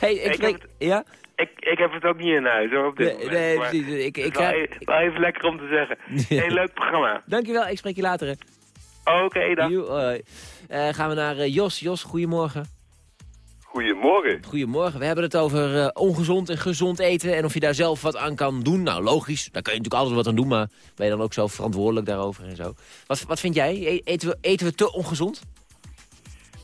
hey, ik, Ik spreek- heb het- Ja? Ik, ik heb het ook niet in huis hoor, op dit Nee, moment. nee, maar precies. Ik, ik, ga- e- wel even lekker om te zeggen. Heel leuk programma. Dankjewel, ik spreek je later. hè. Oké, dan. Eh, gaan we naar eh, Jos. Jos, goedemorgen. Goedemorgen. Goedemorgen. We hebben het over eh, ongezond en gezond eten en of je daar zelf wat aan kan doen. Nou, logisch. Daar kun je natuurlijk altijd wat aan doen, maar ben je dan ook zo verantwoordelijk daarover en zo. Wat, wat vind jij? E- Eten we, eten we te ongezond?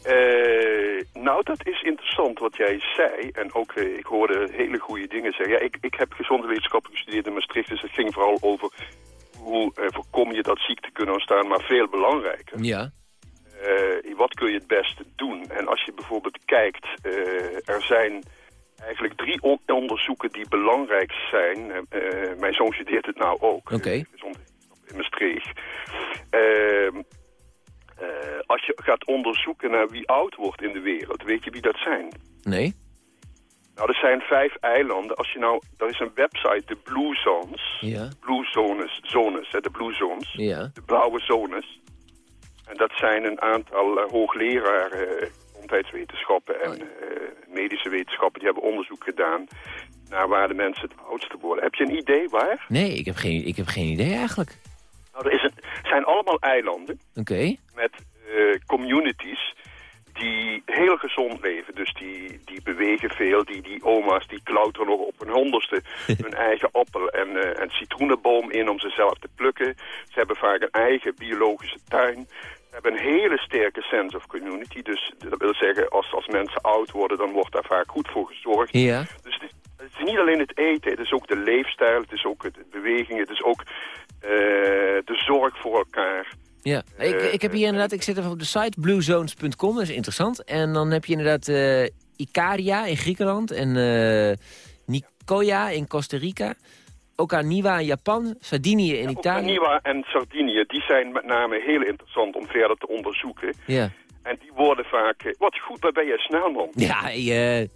Eh, nou, dat is interessant wat jij zei. En ook, eh, ik hoorde hele goede dingen zeggen. Ja, ik, ik heb gezonde wetenschappen gestudeerd in Maastricht. Dus het ging vooral over hoe eh, voorkom je dat ziekten kunnen ontstaan. Maar veel belangrijker. Ja. wat kun je het beste doen? En als je bijvoorbeeld kijkt, er zijn eigenlijk drie on- onderzoeken die belangrijk zijn. Mijn zoon studeert het nou ook. Oké. In Maastricht. Eh, als je gaat onderzoeken naar wie oud wordt in de wereld, weet je wie dat zijn? Nee? Nou, er zijn vijf eilanden. Als je nou, er is een website, de Blue Zones. Ja. Blue Zones, zones hè, de Blue Zones. Ja. De blauwe zones. En dat zijn een aantal eh, hoogleraren eh, gezondheidswetenschappen en medische wetenschappen. Die hebben onderzoek gedaan naar waar de mensen het oudste worden. Heb je een idee waar? Nee, ik heb geen, ik heb geen idee eigenlijk. Nou, er is een, zijn allemaal eilanden met eh, communities die heel gezond leven. Dus die, die bewegen veel. Die, die oma's die klauteren nog op hun honderdste hun eigen appel- en, eh, en citroenenboom in om ze zelf te plukken. Ze hebben vaak een eigen biologische tuin. Ze hebben een hele sterke sense of community. Dus dat wil zeggen, als, als mensen oud worden, dan wordt daar vaak goed voor gezorgd. Ja. Dus het is, het is niet alleen het eten, het is ook de leefstijl, het is ook het beweging, het is ook eh, de zorg voor elkaar. Ja, ik, ik heb hier inderdaad, ik zit even op de site bluezones.com, dat is interessant. En dan heb je inderdaad eh Icaria in Griekenland en eh Nicoya in Costa Rica. Okinawa in Japan, Sardinië in Italië. Okinawa en Sardinië, die zijn met name heel interessant om verder te onderzoeken. Ja. En die worden vaak... eh, Wat goed, waar ben jij snel, man? Ja, eh,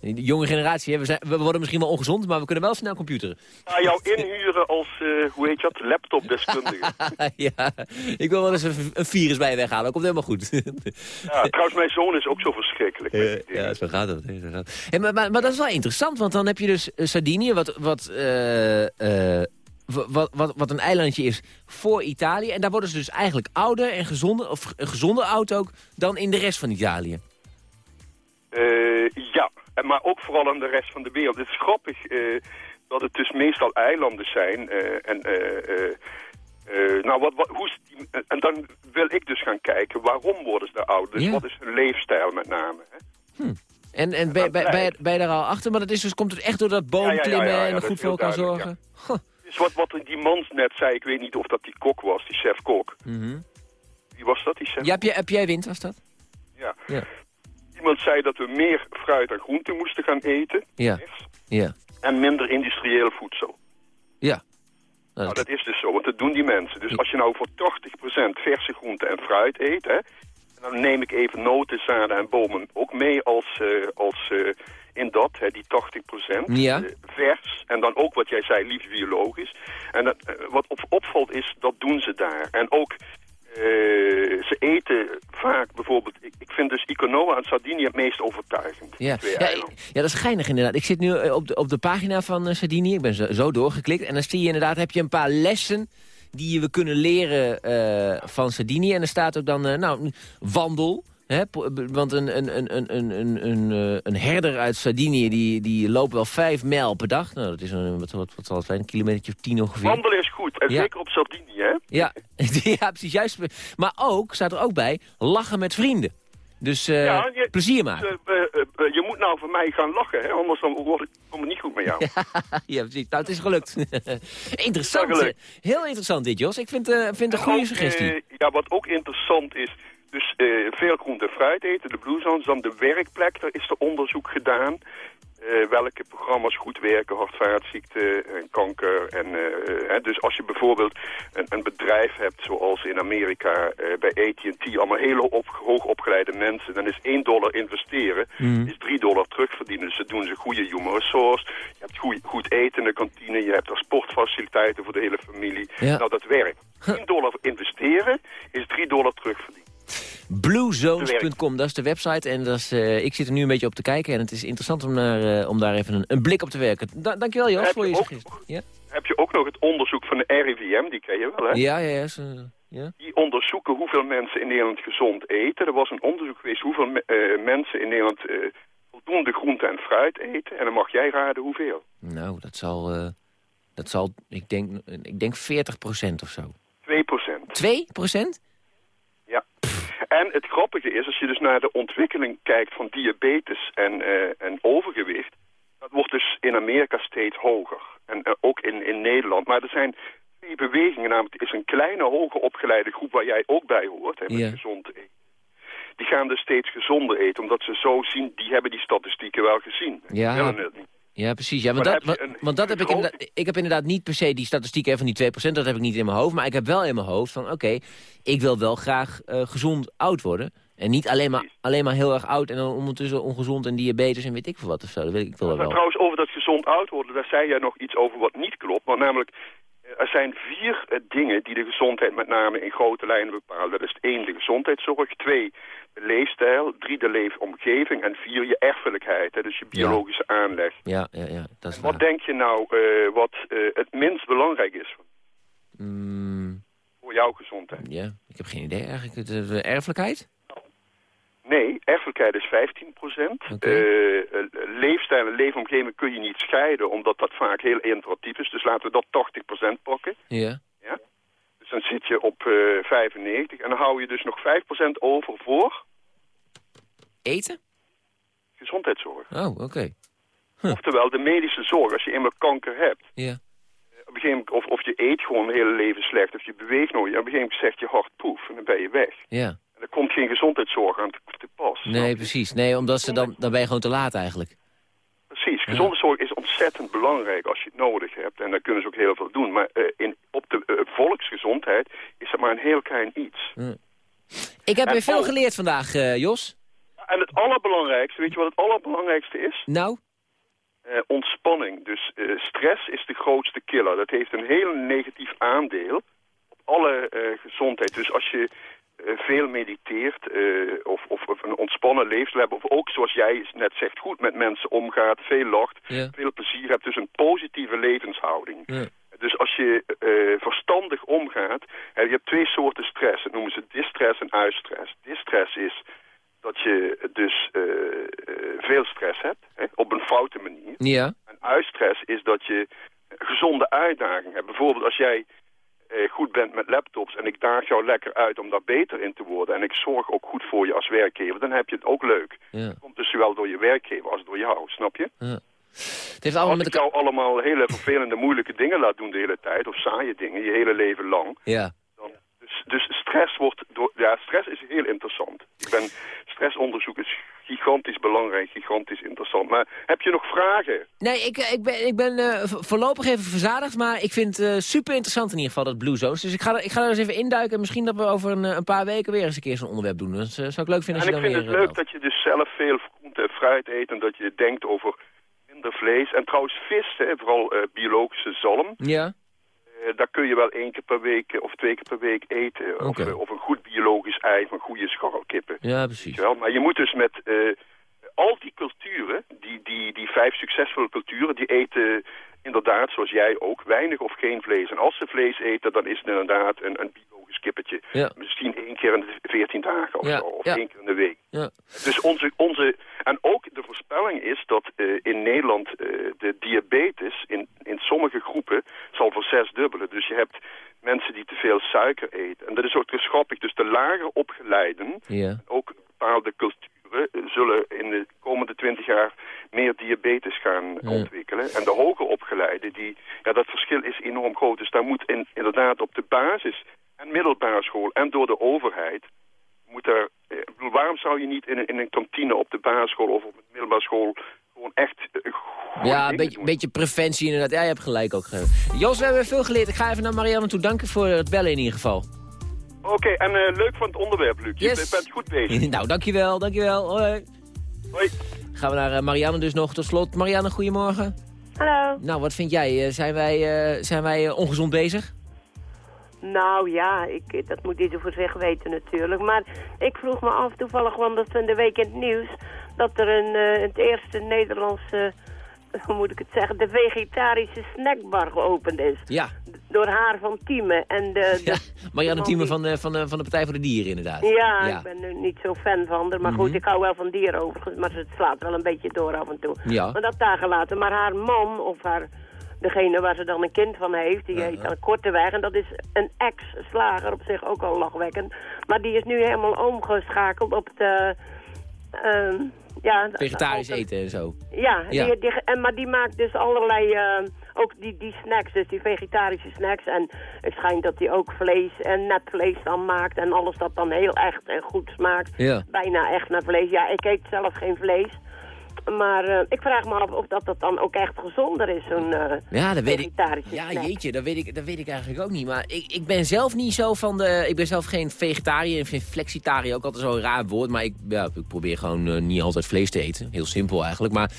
de jonge generatie, we, zijn, we worden misschien wel ongezond, maar we kunnen wel snel computeren. Ga jou inhuren als, eh, hoe heet dat, laptopdeskundige. ja, ik wil wel eens een, een virus bij je weghalen, komt helemaal goed. ja, trouwens, mijn zoon is ook zo verschrikkelijk. ja, zo gaat het. Zo gaat. Hey, maar, maar, maar dat is wel interessant, want dan heb je dus Sardinië, wat, wat, wa- wat, wat, wat een eilandje is voor Italië. En daar worden ze dus eigenlijk ouder en gezonder, of gezonder oud ook, dan in de rest van Italië. Eh, ja, en maar ook vooral aan de rest van de wereld. Het is grappig eh, dat het dus meestal eilanden zijn. eh, en, nou, wat, wat, hoe die, en dan wil ik dus gaan kijken, waarom worden ze daar oud? Dus Ja. wat is hun leefstijl met name? Hè? En, en ben, ben, ben, je- ben je daar al achter? Maar dat is dus, komt het echt door dat boomklimmen Ja, ja, en goed voor duidelijk, zorgen? Dus wat, wat die man net zei, ik weet niet of dat die kok was, die chef-kok. Mhm. Wie was dat, die chef? Ja, heb, je, heb jij wind, was dat? Ja. Ja. Iemand zei dat we meer fruit en groente moesten gaan eten Ja. Ja. en minder industrieel voedsel. Ja. Nou, dat is dus zo, want dat doen die mensen. Dus als je nou voor 80% verse groente en fruit eet, hè, en dan neem ik even noten, zaden en bomen ook mee als, eh, als eh, in dat, hè, die 80%. Ja. eh, vers, en dan ook wat jij zei, liefst biologisch. En dat, eh, wat op, opvalt is, dat doen ze daar. En ook, eh, ze eten vaak bijvoorbeeld, ik, ik vind dus Iconoa en Sardinië het meest overtuigend. Ja. Ja, eilanden. ik- ja, dat is geinig inderdaad. Ik zit nu op de, op de pagina van eh, Sardinië. Ik ben zo, zo doorgeklikt. En dan zie je inderdaad, heb je een paar lessen die we kunnen leren van Sardinië. En er staat ook dan, nou, wandel. Hè, b- want een, een, een, een, een, een, een, eh, een herder uit Sardinië, die, die loopt wel vijf mijl per dag. Nou, dat is een, wat, wat, wat zal het zijn, een kilometer of tien ongeveer. Wandelen is goed, en Ja. zeker op Sardinië, hè? Ja, ja, precies, juist. Maar ook, staat er ook bij, lachen met vrienden. Dus eh, Ja, je- plezier maken. Eh, eh, eh, eh, je moet nou voor mij gaan lachen, hè? anders dan word ik, kom niet goed met jou. ja, precies. Nou, het is gelukt. interessant. Gelukt. eh. Heel interessant dit, Jos. Ik vind, eh, vind het een En goede ook, suggestie. eh, ja, wat ook interessant is, dus eh, veel groente en fruit eten, de Blue Zones, dan de werkplek, daar is er onderzoek gedaan. Eh, welke programma's goed werken, hart- vaatziekten en kanker. En, eh, hè, dus als je bijvoorbeeld een, een bedrijf hebt zoals in Amerika eh, bij AT&T, allemaal hele op, hoog opgeleide mensen, dan is 1 dollar investeren, Mhm. is 3 dollar terugverdienen. Dus ze doen ze goede human resource, je hebt goed, goed eten in de kantine, je hebt er sportfaciliteiten voor de hele familie. Ja. Nou, dat werkt. 1 dollar investeren is 3 dollar terugverdienen. Bluezones.com, dat is de website. En dat is, eh, ik zit er nu een beetje op te kijken. En het is interessant om, naar, eh, om daar even een, een blik op te werken. Da dankjewel Jos voor je suggestie. Ja? Heb je ook nog het onderzoek van de RIVM, die ken je wel hè? Ja, ja, ja. ze- ja. Die onderzoeken hoeveel mensen in Nederland gezond eten. Er was een onderzoek geweest hoeveel me- eh, mensen in Nederland eh, voldoende groente en fruit eten. En dan mag jij raden hoeveel. Nou, dat zal, eh, dat zal ik, denk, ik denk 40% of zo. 2 procent. 2 Ja. En het grappige is, als je dus naar de ontwikkeling kijkt van diabetes en, eh, en overgewicht... dat wordt dus in Amerika steeds hoger. En eh, ook in, in Nederland. Maar er zijn twee bewegingen. Namelijk, is een kleine, hoger opgeleide groep waar jij ook bij hoort. Hè, met Ja. gezond eten. Die gaan dus steeds gezonder eten. Omdat ze zo zien, die hebben die statistieken wel gezien. Ja. Ja, precies. Ja, want dat, heb want, een- want dat heb ik inderdaad, ik heb inderdaad niet per se die statistiek hè, van die 2%, dat heb ik niet in mijn hoofd. Maar ik heb wel in mijn hoofd van, oké, ik wil wel graag eh, gezond oud worden. En niet alleen maar, alleen maar heel erg oud en dan ondertussen ongezond en diabetes en weet ik veel wat of zo. Dat weet ik, ik wil dat Maar wel. trouwens, over dat gezond oud worden, daar zei jij nog iets over wat niet klopt. Maar namelijk, er zijn vier eh, dingen die de gezondheid met name in grote lijnen bepalen. Dat is één, de gezondheidszorg. Twee, de leefstijl. Drie, de leefomgeving. En vier, je erfelijkheid. Hè, dus je biologische aanleg. Ja, ja, ja, dat is Wat denk je nou eh, wat eh, het minst belangrijk is Mm, voor jouw gezondheid? ja, ik heb geen idee eigenlijk. De, de erfelijkheid? Nee, erfelijkheid is 15 procent. Oké. leefstijl en leefomgeving kun je niet scheiden, omdat dat vaak heel interactief is. Dus laten we dat 80 procent pakken. Ja. Dus dan zit je op eh 95 en dan hou je dus nog 5% over voor Eten? gezondheidszorg. Oh, oké. Oftewel de medische zorg, als je eenmaal kanker hebt. Ja. Op een gegeven moment, of, of je eet gewoon het hele leven slecht, of je beweegt nooit. Op een gegeven moment zegt je hart poef en dan ben je weg. Ja. En er komt geen gezondheidszorg aan te, pas. Nee, precies. Nee, omdat ze dan, dan ben je gewoon te laat eigenlijk. Precies, gezondheidszorg is ontzettend belangrijk als je het nodig hebt. En daar kunnen ze ook heel veel doen. Maar eh, in, op de eh, volksgezondheid is dat maar een heel klein iets. Ik heb En weer veel geleerd vandaag, eh, Jos. En het allerbelangrijkste, weet je wat het allerbelangrijkste is? Nou? Ontspanning. Dus stress is de grootste killer. Dat heeft een heel negatief aandeel op alle gezondheid. Dus als je veel mediteert eh, of, of, of een ontspannen hebt... of ook zoals jij net zegt, goed met mensen omgaat, veel lacht, Ja. veel plezier hebt. Dus een positieve levenshouding. Ja. Dus als je eh, verstandig omgaat, hè, je hebt twee soorten stress. Dat noemen ze distress en eustress. Distress is dat je dus eh, eh, veel stress hebt, hè, op een foute manier. Ja. En eustress is dat je gezonde uitdaging hebt. Bijvoorbeeld als jij eh, goed bent met laptops en ik daag jou lekker uit om daar beter in te worden... en ik zorg ook goed voor je als werkgever, dan heb je het ook leuk. Ja. Komt dus zowel door je werkgever als door jou, snap je? Het heeft allemaal Als met ik jou allemaal hele vervelende, moeilijke dingen laat doen de hele tijd... of saaie dingen, je hele leven lang... Ja. Dus, dus stress wordt door... Ja, stress is heel interessant. Ik ben... Stressonderzoek is gigantisch belangrijk, gigantisch interessant. Maar heb je nog vragen? Nee, ik, ik ben, ik ben eh, vo- voorlopig even verzadigd, maar ik vind het eh, super interessant in ieder geval, dat Blue Zones. Dus ik ga, er- ik ga er eens even induiken en misschien dat we over een, eh, een paar weken weer eens een keer zo'n onderwerp doen. Dat zou ik leuk vinden als En je ik dan vind weer... het eh, leuk dat je dus zelf veel groente en fruit eet... en dat je denkt over minder vlees. En trouwens vis, hè, vooral biologische zalm... Ja? Eh, daar kun je wel één keer per week eh, of twee keer per week eten. Of, eh, of een goed biologisch ei van goede scharrelkippen. Ja, precies. Wel? Maar je moet dus met al die culturen, die, die, die vijf succesvolle culturen, die eten inderdaad, zoals jij ook, weinig of geen vlees. En als ze vlees eten, dan is het inderdaad een, een biologisch kippetje. Ja. Misschien één keer in de veertien dagen of Ja, zo, of ja. één keer in de week. Ja. Dus onze, onze, en ook de voorspelling is dat in Nederland de diabetes in, in sommige groepen zal verzesdubbelen. Dus je hebt mensen die te veel suiker eten. En dat is ook grappig. Dus de lager opgeleiden, Ja. ook bepaalde culturen, eh, zullen in de komende twintig jaar meer diabetes gaan ontwikkelen. En de hoger opgeleiden, die, ja, dat verschil is enorm groot. Dus daar moet in, inderdaad op de basis en middelbare school en door de overheid moet er, eh, waarom zou je niet in een, in een kantine op de basisschool of op een middelbare school gewoon echt eh, Ja, een beetje, beetje preventie inderdaad. Ja, je hebt gelijk ook. eh. Jos, we hebben veel geleerd. Ik ga even naar Marianne toe. Dank je voor het bellen in ieder geval. Oké, en eh, leuk van het onderwerp, Luc. Je Yes. bent goed bezig. nou, dankjewel, dankjewel. Hoi. Hoi. Gaan we naar eh, Marianne dus nog tot slot. Marianne, goedemorgen. Hallo. Nou, wat vind jij? Zijn wij, eh, zijn wij ongezond bezig? Nou ja, ik, dat moet ieder voor zich weten natuurlijk. Maar ik vroeg me af, toevallig kwam dat van de week in het nieuws... dat er een, eh, het eerste Nederlandse, hoe moet ik het zeggen... de vegetarische snackbar geopend is. Ja, Door haar van Tieme. En de, de, Marianne man Thieme die- van, de- van, de, van de Partij voor de Dieren inderdaad. Ja, Ja. ik ben er niet zo fan van haar. Maar goed, Mhm. ik hou wel van dieren overigens. Maar het slaat wel een beetje door af en toe. Ja. Maar dat daar gelaten. Maar haar man, of haar, degene waar ze dan een kind van heeft... die heet dan Korteweg. En dat is een ex-slager, op zich ook al lachwekkend. Maar die is nu helemaal omgeschakeld op de... ehm, ja, Vegetarisch eten en zo. ja, Ja. Die, die- en, maar die maakt dus allerlei, eh, ook die, die snacks, dus die vegetarische snacks. En het schijnt dat hij ook vlees en net vlees dan maakt en alles dat dan heel echt en goed smaakt. Ja. Bijna echt naar vlees. Ja, ik eet zelf geen vlees. Maar eh, ik vraag me af of dat, dat dan ook echt gezonder is, zo'n eh, Ja, dat weet ik. Ja, snack. jeetje, dat weet, ik, dat weet ik eigenlijk ook niet. Maar ik, ik ben zelf niet zo van de... Ik ben zelf geen vegetariër. Ik vind flexitariër ook altijd zo'n raar woord. Maar ik, ja, ik probeer gewoon eh, niet altijd vlees te eten. Heel simpel eigenlijk. Maar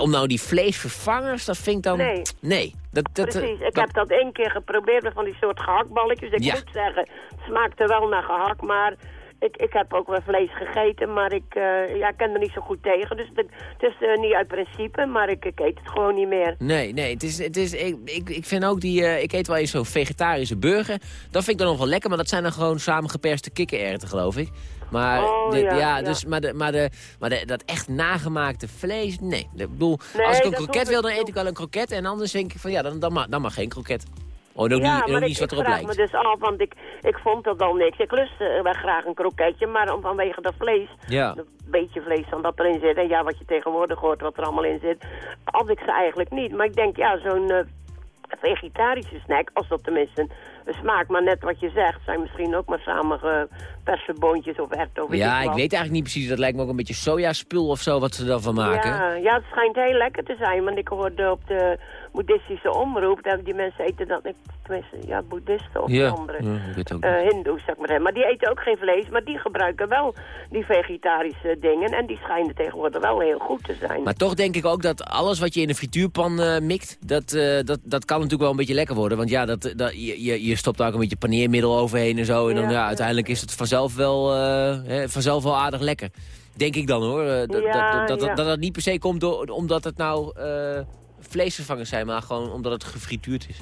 om nou die vleesvervangers, dat vind ik dan... Nee. Nee. Dat, dat, Precies, ik dat- heb dat één keer geprobeerd met van die soort gehaktballetjes. Ik Ja. moet zeggen, het smaakte wel naar gehakt, maar ik, ik heb ook wel vlees gegeten, maar ik, eh, ja, ik ken er niet zo goed tegen. Dus het, is eh, niet uit principe, maar ik, ik eet het gewoon niet meer. Nee, nee, het is, het is, ik, ik, ik vind ook die, eh, ik eet wel eens zo'n vegetarische burger. Dat vind ik dan nog wel lekker, maar dat zijn dan gewoon samengeperste kikkererwten, geloof ik. Maar, Oh, de, ja, ja. Dus, maar, de, maar, de, maar de, dat echt nagemaakte vlees, nee. Ik bedoel, Nee, als ik een kroket wil, dan eet ik wel een kroket. En anders denk ik van, ja, dan, dan, mag, dan mag geen kroket. Oh, ook ja, niet, ook maar ik, wat ik erop vraag lijkt. me dus af, want ik, ik vond dat al niks. Ik lust wel graag een kroketje, maar om, vanwege dat vlees, Ja. een beetje vlees dan dat erin zit, en ja, wat je tegenwoordig hoort, wat er allemaal in zit, had ik ze eigenlijk niet. Maar ik denk, ja, zo'n eh, vegetarische snack, als dat tenminste een, een smaak, maar net wat je zegt, zijn misschien ook maar samengeperste boontjes of erwten of Ja, ik wat. weet eigenlijk niet precies. Dat lijkt me ook een beetje sojaspul of zo, wat ze ervan maken. Ja, ja, het schijnt heel lekker te zijn, want ik hoorde op de boeddhistische omroep, dat die mensen eten dat, ik, tenminste, ja, boeddhisten of Ja, andere. ja, eh hindoes, zeg maar. Maar die eten ook geen vlees, maar die gebruiken wel die vegetarische dingen. En die schijnen tegenwoordig wel heel goed te zijn. Maar toch denk ik ook dat alles wat je in de frituurpan eh, mikt, dat, eh, dat, dat kan natuurlijk wel een beetje lekker worden. Want ja, dat, dat, je, je- stopt daar ook een beetje paneermiddel overheen en zo. En dan Ja, uiteindelijk is het vanzelf wel, hè, vanzelf wel aardig lekker. Denk ik dan hoor. Dat, Ja, dat, dat, dat, dat het niet per se komt door, omdat het nou vleesvervangers zijn, maar gewoon omdat het gefrituurd is.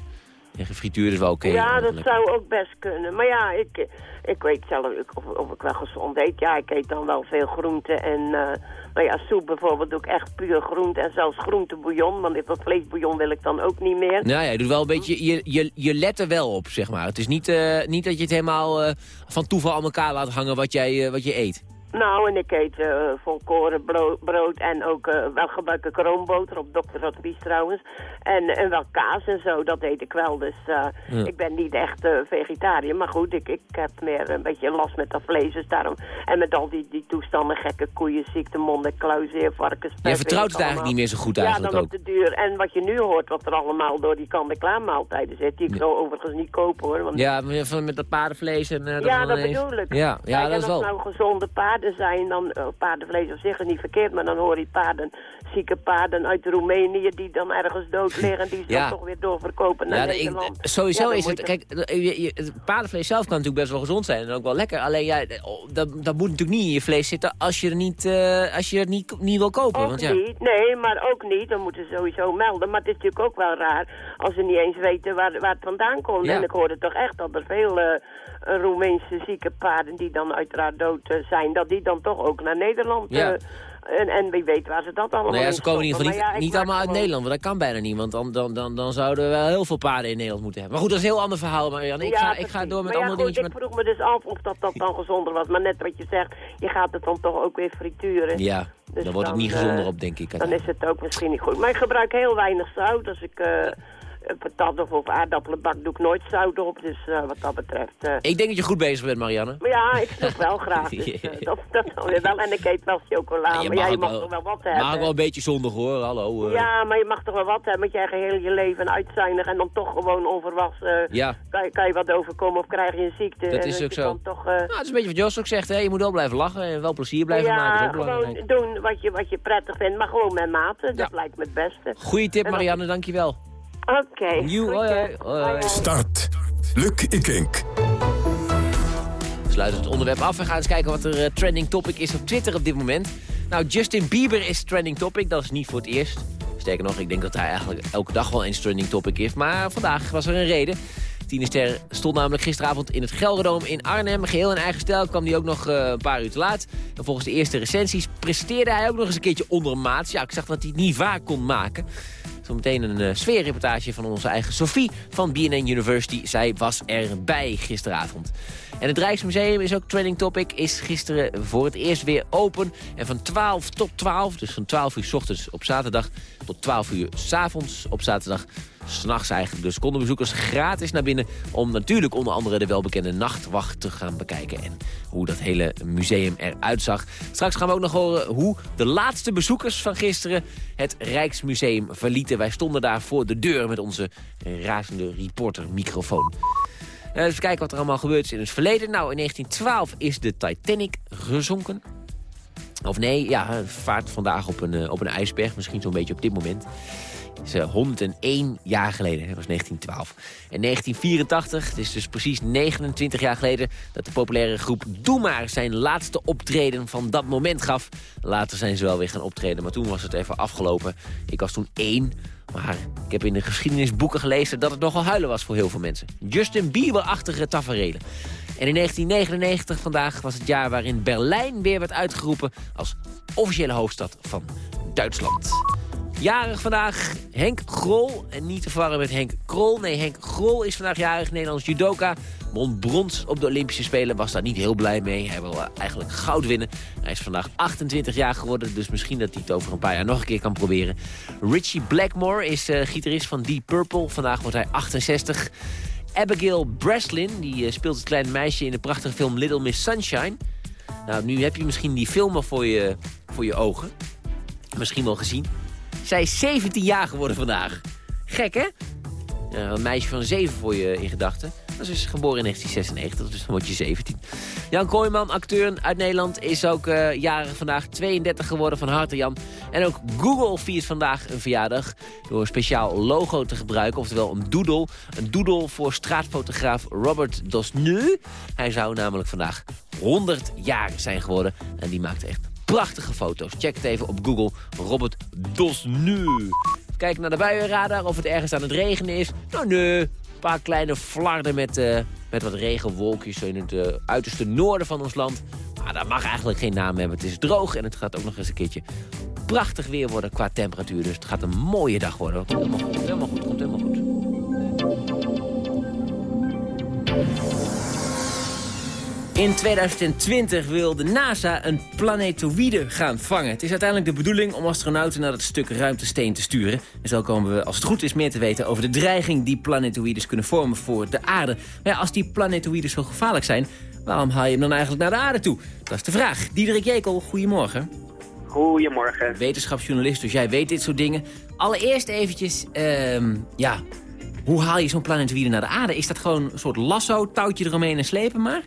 En gefrituurd is wel oké. ja, dat zou ook best kunnen. Maar ja, ik, ik weet zelf of, of ik wel gezond eet. Ja, ik eet dan wel veel groenten. En eh nou ja, soep bijvoorbeeld doe ik echt puur groente. En zelfs groentebouillon, want dit- dat vleesbouillon wil ik dan ook niet meer. Nou ja, je doet wel een beetje, je, je, je let er wel op, zeg maar. Het is niet, eh, niet dat je het helemaal eh, van toeval aan elkaar laat hangen wat, jij, wat je eet. Nou, en ik eet eh volkoren bro- brood en ook eh welgebakken kroonboter, op doktersadvies trouwens. En, en wel kaas en zo, dat eet ik wel. Dus eh, Ja. ik ben niet echt vegetariër. Maar goed, ik, ik heb meer een beetje last met dat vlees. Dus daarom, en met al die, die toestanden, gekke koeienziekte, monden, kluizeer, varkens. Jij vertrouwt het eigenlijk niet meer zo goed eigenlijk ja, dan ook. op de duur. En wat je nu hoort, wat er allemaal door die kant-en-klaar maaltijden zit, die ik zo overigens niet koop hoor. Want Ja, met, dat paardenvlees en... eh, ja, dat ineens- bedoel ik. Ja, ja Kijk, dat is wel... nou gezonde paarden zijn, dan uh, paardenvlees op zich is niet verkeerd, maar dan hoor je paarden, zieke paarden uit Roemenië die dan ergens dood liggen en die ze Ja. dan toch weer doorverkopen naar Ja, ik, Nederland. sowieso Ja, dan is het... je- Kijk, je, je- het paardenvlees zelf kan natuurlijk best wel gezond zijn en ook wel lekker. Alleen ja, oh, dat, dat moet natuurlijk niet in je vlees zitten als je, er niet, eh, als je het niet, niet wil kopen. Ook want ja, niet, nee, maar ook niet. Dan moeten ze sowieso melden. Maar het is natuurlijk ook wel raar als ze niet eens weten waar, waar het vandaan komt. En ik hoorde toch echt dat er veel eh Roemeense zieke paarden die dan uiteraard dood eh, zijn, dat die dan toch ook naar Nederland... Ja. eh, en, en wie weet waar ze dat allemaal nou ja, ze komen in ieder geval niet, ja, niet allemaal uit gewoon- Nederland, want dat kan bijna niet. Want dan, dan, dan, dan zouden we wel heel veel paarden in Nederland moeten hebben. Maar goed, dat is een heel ander verhaal, Marianne. Ik, Ja, ga, ik ga door met maar ja, andere goed, dingetjes. Ik vroeg me dus af of dat, dat dan gezonder was. Maar net wat je zegt, je gaat het dan toch ook weer frituren. Ja, Dus dan wordt het niet gezonder eh, op, denk ik. Dan is het ook misschien niet goed. Maar ik gebruik heel weinig zout. Als ik, eh, patat of, of aardappelenbak doe ik nooit zout op. Dus eh, wat dat betreft... eh, Ik denk dat je goed bezig bent, Marianne. maar ja, ik snoep wel graag. Dus, eh, dat, dat wel. En ik eet wel chocola. je maar ja, je mag wel- toch wel wat Mag hebben. ook wel een beetje zondig hoor, hallo. eh. Ja, maar je mag toch wel wat hebben met je geheel je leven uitzuinig en dan toch gewoon onverwachts eh, Ja. kan, je, kan je wat overkomen of krijg je een ziekte. Dat is ook zo. Toch, eh, Nou, het is een beetje wat Jos ook zegt, hè. je moet wel blijven lachen en wel plezier blijven ja, maken. Ook gewoon belangrijk. doen wat je, wat je prettig vindt, maar gewoon met mate. Dat lijkt me het beste. Goeie tip Marianne, dankjewel. Oké. Hoi. Start. Luc Ikink. We sluiten het onderwerp af en gaan eens kijken wat er eh, trending topic is op Twitter op dit moment. Nou, Justin Bieber is trending topic, dat is niet voor het eerst. Sterker nog, ik denk dat hij eigenlijk elke dag wel eens trending topic is. Maar vandaag was er een reden. Tine Ster stond namelijk gisteravond in het Gelredome in Arnhem. Geheel in eigen stijl kwam hij ook nog eh, een paar uur te laat. En volgens de eerste recensies presteerde hij ook nog eens een keertje ondermaats. Ja, ik zag dat hij het niet vaak kon maken. Zometeen een eh, sfeerreportage van onze eigen Sophie van BNN University. Zij was erbij gisteravond. En het Rijksmuseum is ook trending topic. Is gisteren voor het eerst weer open. En van 12 tot 12, dus van 12 uur s ochtends op zaterdag... tot 12 uur s avonds op zaterdag. S'nachts eigenlijk. Dus konden bezoekers gratis naar binnen... om natuurlijk onder andere de welbekende nachtwacht te gaan bekijken. En hoe dat hele museum eruit zag. Straks gaan we ook nog horen hoe de laatste bezoekers van gisteren... het Rijksmuseum verlieten. Wij stonden daar voor de deur met onze razende reporter-microfoon. Eh, even kijken wat er allemaal gebeurd is in het verleden. Nou, in 1912 is de Titanic gezonken. Of nee, ja, vaart vandaag op een, eh, op een ijsberg. Misschien zo'n beetje op dit moment. Is eh, 101 jaar geleden, dat was 1912. En 1984, het is dus precies 29 jaar geleden... dat de populaire groep Doe Maar zijn laatste optreden van dat moment gaf. Later zijn ze wel weer gaan optreden, maar toen was het even afgelopen. Ik was toen één, maar ik heb in de geschiedenisboeken gelezen... dat het nogal huilen was voor heel veel mensen. Justin Bieber-achtige taferelen. En in 1999 vandaag was het jaar waarin Berlijn weer werd uitgeroepen... als officiële hoofdstad van Duitsland. Jarig vandaag Henk Grol. En niet te verwarren met Henk Krol. Nee, Henk Grol is vandaag jarig. Nederlands judoka. Won brons op de Olympische Spelen. Was daar niet heel blij mee. Hij wil eh, eigenlijk goud winnen. Hij is vandaag 28 jaar geworden. Dus misschien dat hij het over een paar jaar nog een keer kan proberen. Richie Blackmore is eh, gitarist van Deep Purple. Vandaag wordt hij 68. Abigail Breslin, die eh, speelt het kleine meisje in de prachtige film Little Miss Sunshine. Nou, nu heb je misschien die film voor je, voor je ogen. Misschien wel gezien. Zij is 17 jaar geworden vandaag. Gek, hè? Een meisje van 7 voor je in gedachten. Dat is dus geboren in 1996, dus dan word je 17. Jan Kooijman, acteur uit Nederland, is ook eh jarig vandaag 32 geworden van harte Jan. En ook Google viert vandaag een verjaardag door een speciaal logo te gebruiken, oftewel een doodle. Een doodle voor straatfotograaf Robert Dosneu. Hij zou namelijk vandaag 100 jaar zijn geworden en die maakte echt prachtige foto's. Check het even op Google, Robert Dosneu. Kijken naar de buienradar, of het ergens aan het regenen is. Nou nee, een paar kleine flarden met, eh, met wat regenwolkjes in het eh, uiterste noorden van ons land. Maar dat mag eigenlijk geen naam hebben. Het is droog en het gaat ook nog eens een keertje prachtig weer worden qua temperatuur. Dus het gaat een mooie dag worden. Komt helemaal goed, helemaal goed, komt helemaal goed. In 2020 wil de NASA een planetoïde gaan vangen. Het is uiteindelijk de bedoeling om astronauten naar dat stuk ruimtesteen te sturen. En zo komen we, als het goed is, meer te weten over de dreiging die planetoïdes kunnen vormen voor de aarde. Maar ja, als die planetoïden zo gevaarlijk zijn, waarom haal je hem dan eigenlijk naar de aarde toe? Dat is de vraag. Diederik Jekel, goedemorgen. Goedemorgen. Wetenschapsjournalist, dus jij weet dit soort dingen. Allereerst eventjes, ehm, ja, hoe haal je zo'n planetoïde naar de aarde? Is dat gewoon een soort lasso, touwtje eromheen en slepen maar?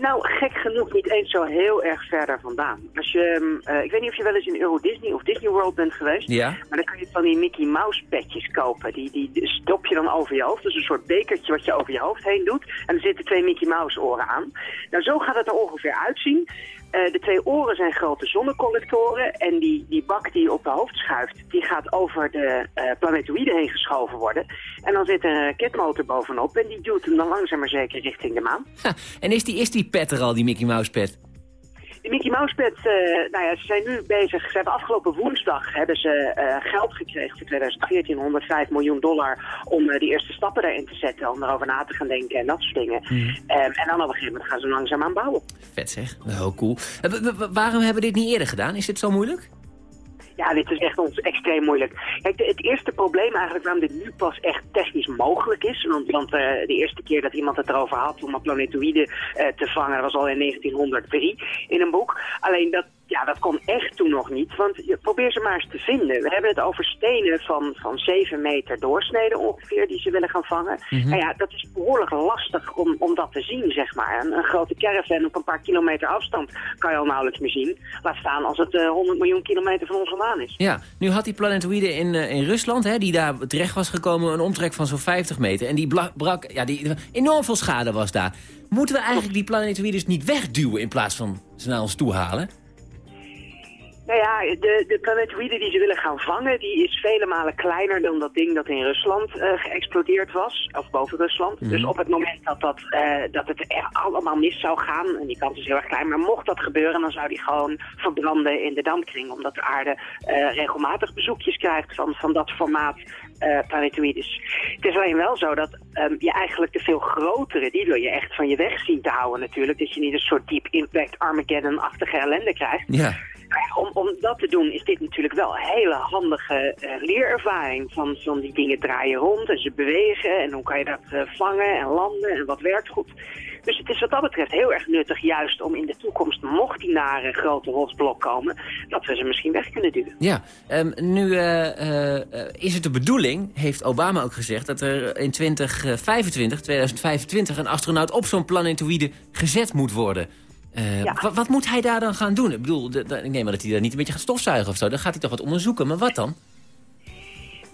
Nou, gek genoeg niet eens zo heel erg verder vandaan. Als je, ehm, eh, ik weet niet of je wel eens in Euro Disney of Disney World bent geweest. Ja. Maar dan kun je van die Mickey Mouse petjes kopen. Die, die, die stop je dan over je hoofd. Dus een soort bekertje wat je over je hoofd heen doet. En er zitten twee Mickey Mouse oren aan. Nou, zo gaat het er ongeveer uitzien. Eh, de twee oren zijn grote zonnecollectoren. En die, die bak die op de hoofd schuift, die gaat over de eh planetoïde heen geschoven worden. En dan zit een raketmotor bovenop. En die duwt hem dan langzaam maar zeker richting de maan. En is die, is die pet er al, die Mickey Mouse pet? Die Mickey Mouse pet, eh, nou ja, ze zijn nu bezig. Ze hebben afgelopen woensdag hebben ze eh, geld gekregen voor 2014, 105 miljoen dollar, om eh, die eerste stappen daarin te zetten, om erover na te gaan denken en dat soort dingen. Ehm, en dan op een gegeven moment gaan ze langzaam aan bouwen. Vet zeg, heel cool. Waarom hebben we dit niet eerder gedaan? Is dit zo moeilijk? Ja, dit is echt ons extreem moeilijk. Kijk, het eerste probleem eigenlijk waarom dit nu pas echt technisch mogelijk is... want, want eh, de eerste keer dat iemand het erover had om een planetoïde eh, te vangen... was al in 1903 in een boek. Alleen dat, ja, dat kon echt toen nog niet, want probeer ze maar eens te vinden. We hebben het over stenen van, van 7 meter doorsnede ongeveer die ze willen gaan vangen. Mhm. Nou ja, dat is behoorlijk lastig om, om dat te zien, zeg maar. Een, een grote caravan op een paar kilometer afstand kan je al nauwelijks meer zien. Laat staan als het eh, 100 miljoen kilometer van ons vandaan is. Ja, nu had die planetoïde in, eh, in Rusland, hè, die daar terecht was gekomen... een omtrek van zo'n 50 meter. En die brak, ja, die, enorm veel schade was daar. Moeten we eigenlijk die planetoïdes niet wegduwen... in plaats van ze naar ons toe halen? Nou ja, de, de planetoïde die ze willen gaan vangen, die is vele malen kleiner dan dat ding dat in Rusland eh, geëxplodeerd was, of boven Rusland. Mhm. Dus op het moment dat, dat, eh, dat het echt allemaal mis zou gaan, en die kans is heel erg klein, maar mocht dat gebeuren, dan zou die gewoon verbranden in de dampkring, omdat de aarde eh, regelmatig bezoekjes krijgt van, van dat formaat planetoïdes. Het is alleen wel zo dat ehm, je eigenlijk de veel grotere, die wil je echt van je weg zien te houden natuurlijk, dat je niet een soort deep impact Armageddon-achtige ellende krijgt. Ja. Ja, om, om dat te doen is dit natuurlijk wel een hele handige eh, leerervaring. Van, van die dingen draaien rond en ze bewegen en hoe kan je dat eh, vangen en landen en wat werkt goed. Dus het is wat dat betreft heel erg nuttig juist om in de toekomst, mocht die nare grote rotsblok komen, dat we ze misschien weg kunnen duwen. Ja, ehm, nu eh, is het de bedoeling, heeft Obama ook gezegd... dat er in 2025, 2025 een astronaut op zo'n planetoïde gezet moet worden. Eh, Ja. wa- wat moet hij daar dan gaan doen? Ik bedoel, ik neem aan dat hij daar niet een beetje gaat stofzuigen of zo. Dan gaat hij toch wat onderzoeken, maar wat dan?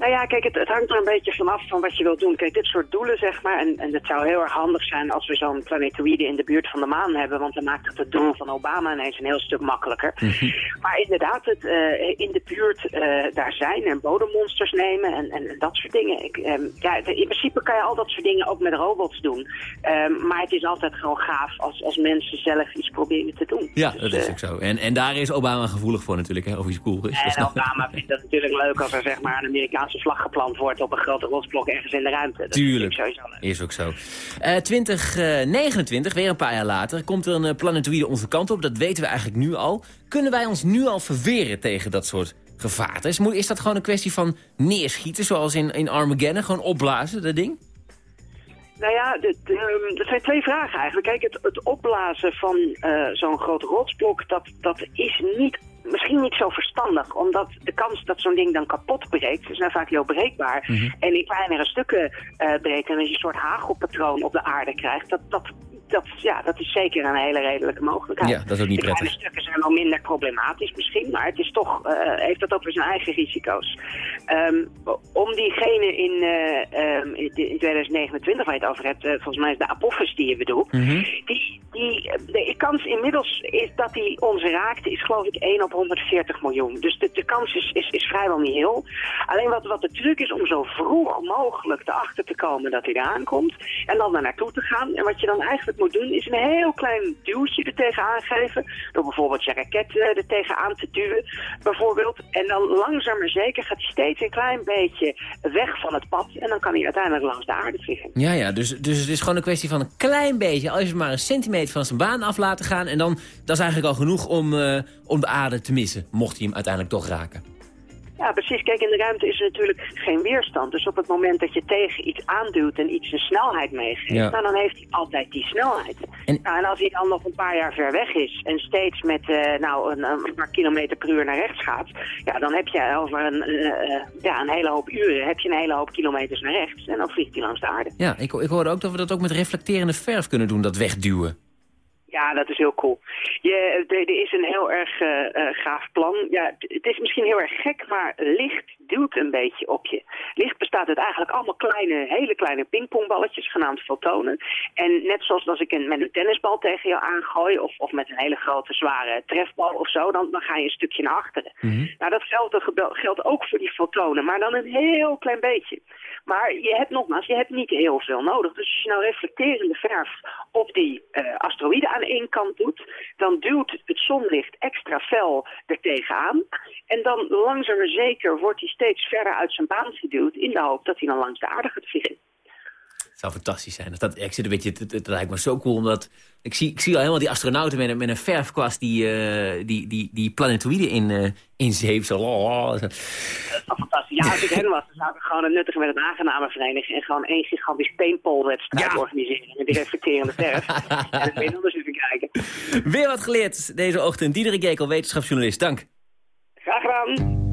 Nou ja, kijk, het, het hangt er een beetje vanaf van wat je wilt doen. Kijk, dit soort doelen, zeg maar, en, en het zou heel erg handig zijn als we zo'n planetoïde in de buurt van de maan hebben, want dan maakt het het doel van Obama ineens een heel stuk makkelijker. Maar inderdaad, het, eh, in de buurt eh, daar zijn en bodemmonsters nemen en, en, dat soort dingen. Ik, ehm, ja, in principe kan je al dat soort dingen ook met robots doen. Ehm, maar het is altijd gewoon gaaf als, als mensen zelf iets proberen te doen. Ja, Dus, dat is eh, ook zo. En, en daar is Obama gevoelig voor natuurlijk, hè, of iets cool is. Dat en ik. Obama vindt het natuurlijk leuk als er zeg maar een Amerikaanse vlag geplant wordt op een grote rotsblok ergens in de ruimte. Dat Tuurlijk, sowieso is ook zo. Eh 2029, weer een paar jaar later, komt er een eh, planetoïde onze kant op. Dat weten we eigenlijk nu al. Kunnen wij ons nu al verweren tegen dat soort gevaarten? Is, is dat gewoon een kwestie van neerschieten, zoals in, in Armageddon? Gewoon opblazen, dat ding? Nou ja, dit, ehm, dat zijn twee vragen eigenlijk. Kijk, het, het opblazen van eh, zo'n groot rotsblok, dat, dat is niet, misschien niet zo verstandig. Omdat de kans dat zo'n ding dan kapot breekt, is nou vaak heel breekbaar. En in kleinere stukken eh breekt en als je een soort hagelpatroon op de aarde krijgt, dat, dat, dat, ja, dat is zeker een hele redelijke mogelijkheid. Ja, dat is ook niet de kleine prettig. stukken zijn wel minder problematisch misschien, maar het is toch, eh, heeft dat ook weer zijn eigen risico's. Ehm, om diegene in, eh, ehm, in in 2029 waar je het over hebt, eh, volgens mij is de Apophis die je bedoelt, die, die, de kans inmiddels is dat hij ons raakt, is geloof ik 1 op 140 miljoen. Dus de, de kans is, is, is vrijwel niet heel. Alleen wat, wat de truc is om zo vroeg mogelijk erachter te komen dat hij eraan komt. En dan daar naartoe te gaan. En wat je dan eigenlijk moet doen is een heel klein duwtje er tegenaan geven. Door bijvoorbeeld je raket eh, er tegenaan te duwen. Bijvoorbeeld. En dan langzaam maar zeker gaat hij steeds een klein beetje weg van het pad. En dan kan hij uiteindelijk langs de aarde vliegen. Ja, ja, dus, dus het is gewoon een kwestie van een klein beetje, als je maar een centimeter van zijn baan af laten gaan. En dan, dat is eigenlijk al genoeg om, eh, om de aarde te missen, mocht hij hem uiteindelijk toch raken. Ja, precies. Kijk, in de ruimte is er natuurlijk geen weerstand. Dus op het moment dat je tegen iets aanduwt en iets een snelheid meegeeft, Ja. nou, dan heeft hij altijd die snelheid. En... Nou, en als hij dan nog een paar jaar ver weg is en steeds met eh, nou, een, een paar kilometer per uur naar rechts gaat, ja, dan heb je over een, eh, eh, ja, een hele hoop uren, heb je een hele hoop kilometers naar rechts en dan vliegt hij langs de aarde. Ja, ik, ik hoorde ook dat we dat ook met reflecterende verf kunnen doen, dat wegduwen. Ja, dat is heel cool. Je, er, is een heel erg eh, eh, gaaf plan. Ja, het- is misschien heel erg gek, maar licht duwt een beetje op je. Licht bestaat uit eigenlijk allemaal kleine, hele kleine pingpongballetjes, genaamd fotonen. En net zoals als ik een, met een tennisbal tegen jou aangooi, of, of met een hele grote zware trefbal of zo, dan, dan ga je een stukje naar achteren. Nou, dat geldt, dat gebel- geldt ook voor die fotonen, maar dan een heel klein beetje. Maar je hebt nogmaals, je hebt niet heel veel nodig. Dus als je nou reflecterende verf op die eh, asteroïde aan één kant doet, dan duwt het zonlicht extra fel er tegenaan. En dan langzaam maar zeker wordt hij steeds verder uit zijn baan geduwd in de hoop dat hij dan langs de aarde gaat vliegen. Zou fantastisch zijn. Dat, ik zit een beetje, het, het lijkt me zo cool, omdat... Ik zie, ik zie al helemaal die astronauten met een, met een verfkwast die, uh, die, die, die planetoïden in, uh, in zeep. Zo. Oh, dat fantastisch. Ja, als ik hen was, dan zou ik gewoon een nuttige met een aangename verenigen... en gewoon één gigantisch paintballwedstrijd ja. organiseren met die reflecterende verf. en dan ben je anders even kijken. Weer wat geleerd deze ochtend. Diederik Jekel, wetenschapsjournalist. Dank. Graag gedaan.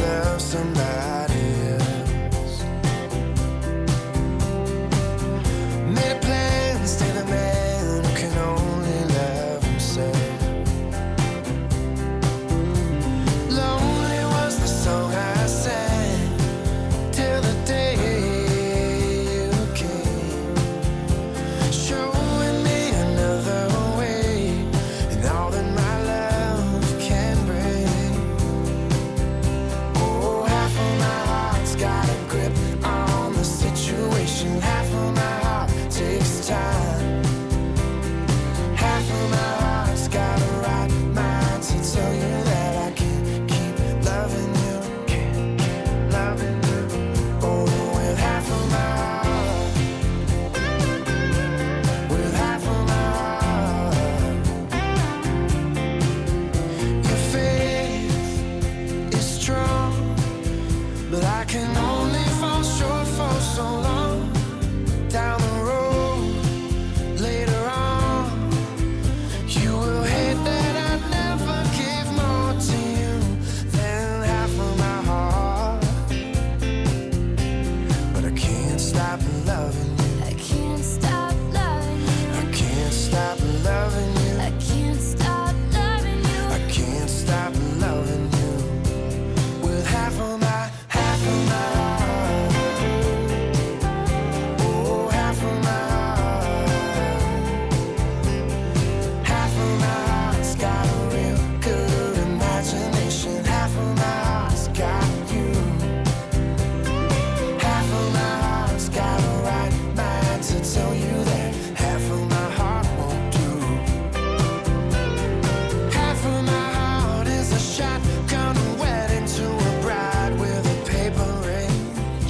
love somebody.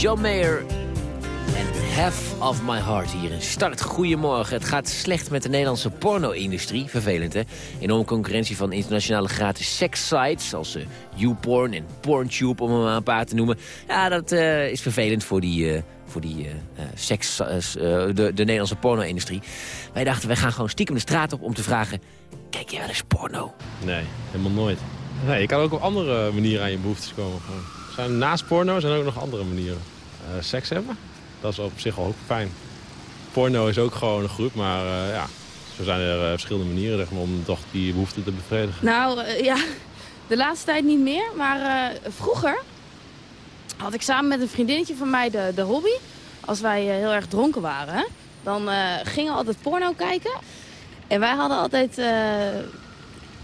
John Mayer en Half of My Heart hier in Start. Goedemorgen. Het gaat slecht met de Nederlandse porno-industrie. Vervelend, hè? Enorme concurrentie van internationale gratis sekssites... zoals uh, YouPorn en PornTube, om er maar een paar te noemen. Ja, dat uh, is vervelend voor die... Uh, voor die seks, de, de Nederlandse porno-industrie. Wij dachten, wij gaan gewoon stiekem de straat op om te vragen... Kijk jij wel eens porno? Nee, helemaal nooit. Nee, je kan ook op andere manieren aan je behoeftes komen. Zijn, naast porno zijn er ook nog andere manieren. Uh, seks hebben, dat is op zich ook fijn. Porno is ook gewoon een groep, maar uh, ja, zo zijn er uh, verschillende manieren om toch die behoefte te bevredigen. Nou ja, de laatste tijd niet meer, maar vroeger had ik samen met een vriendinnetje van mij de, de hobby. Als wij heel erg dronken waren, dan gingen we altijd porno kijken. En wij hadden altijd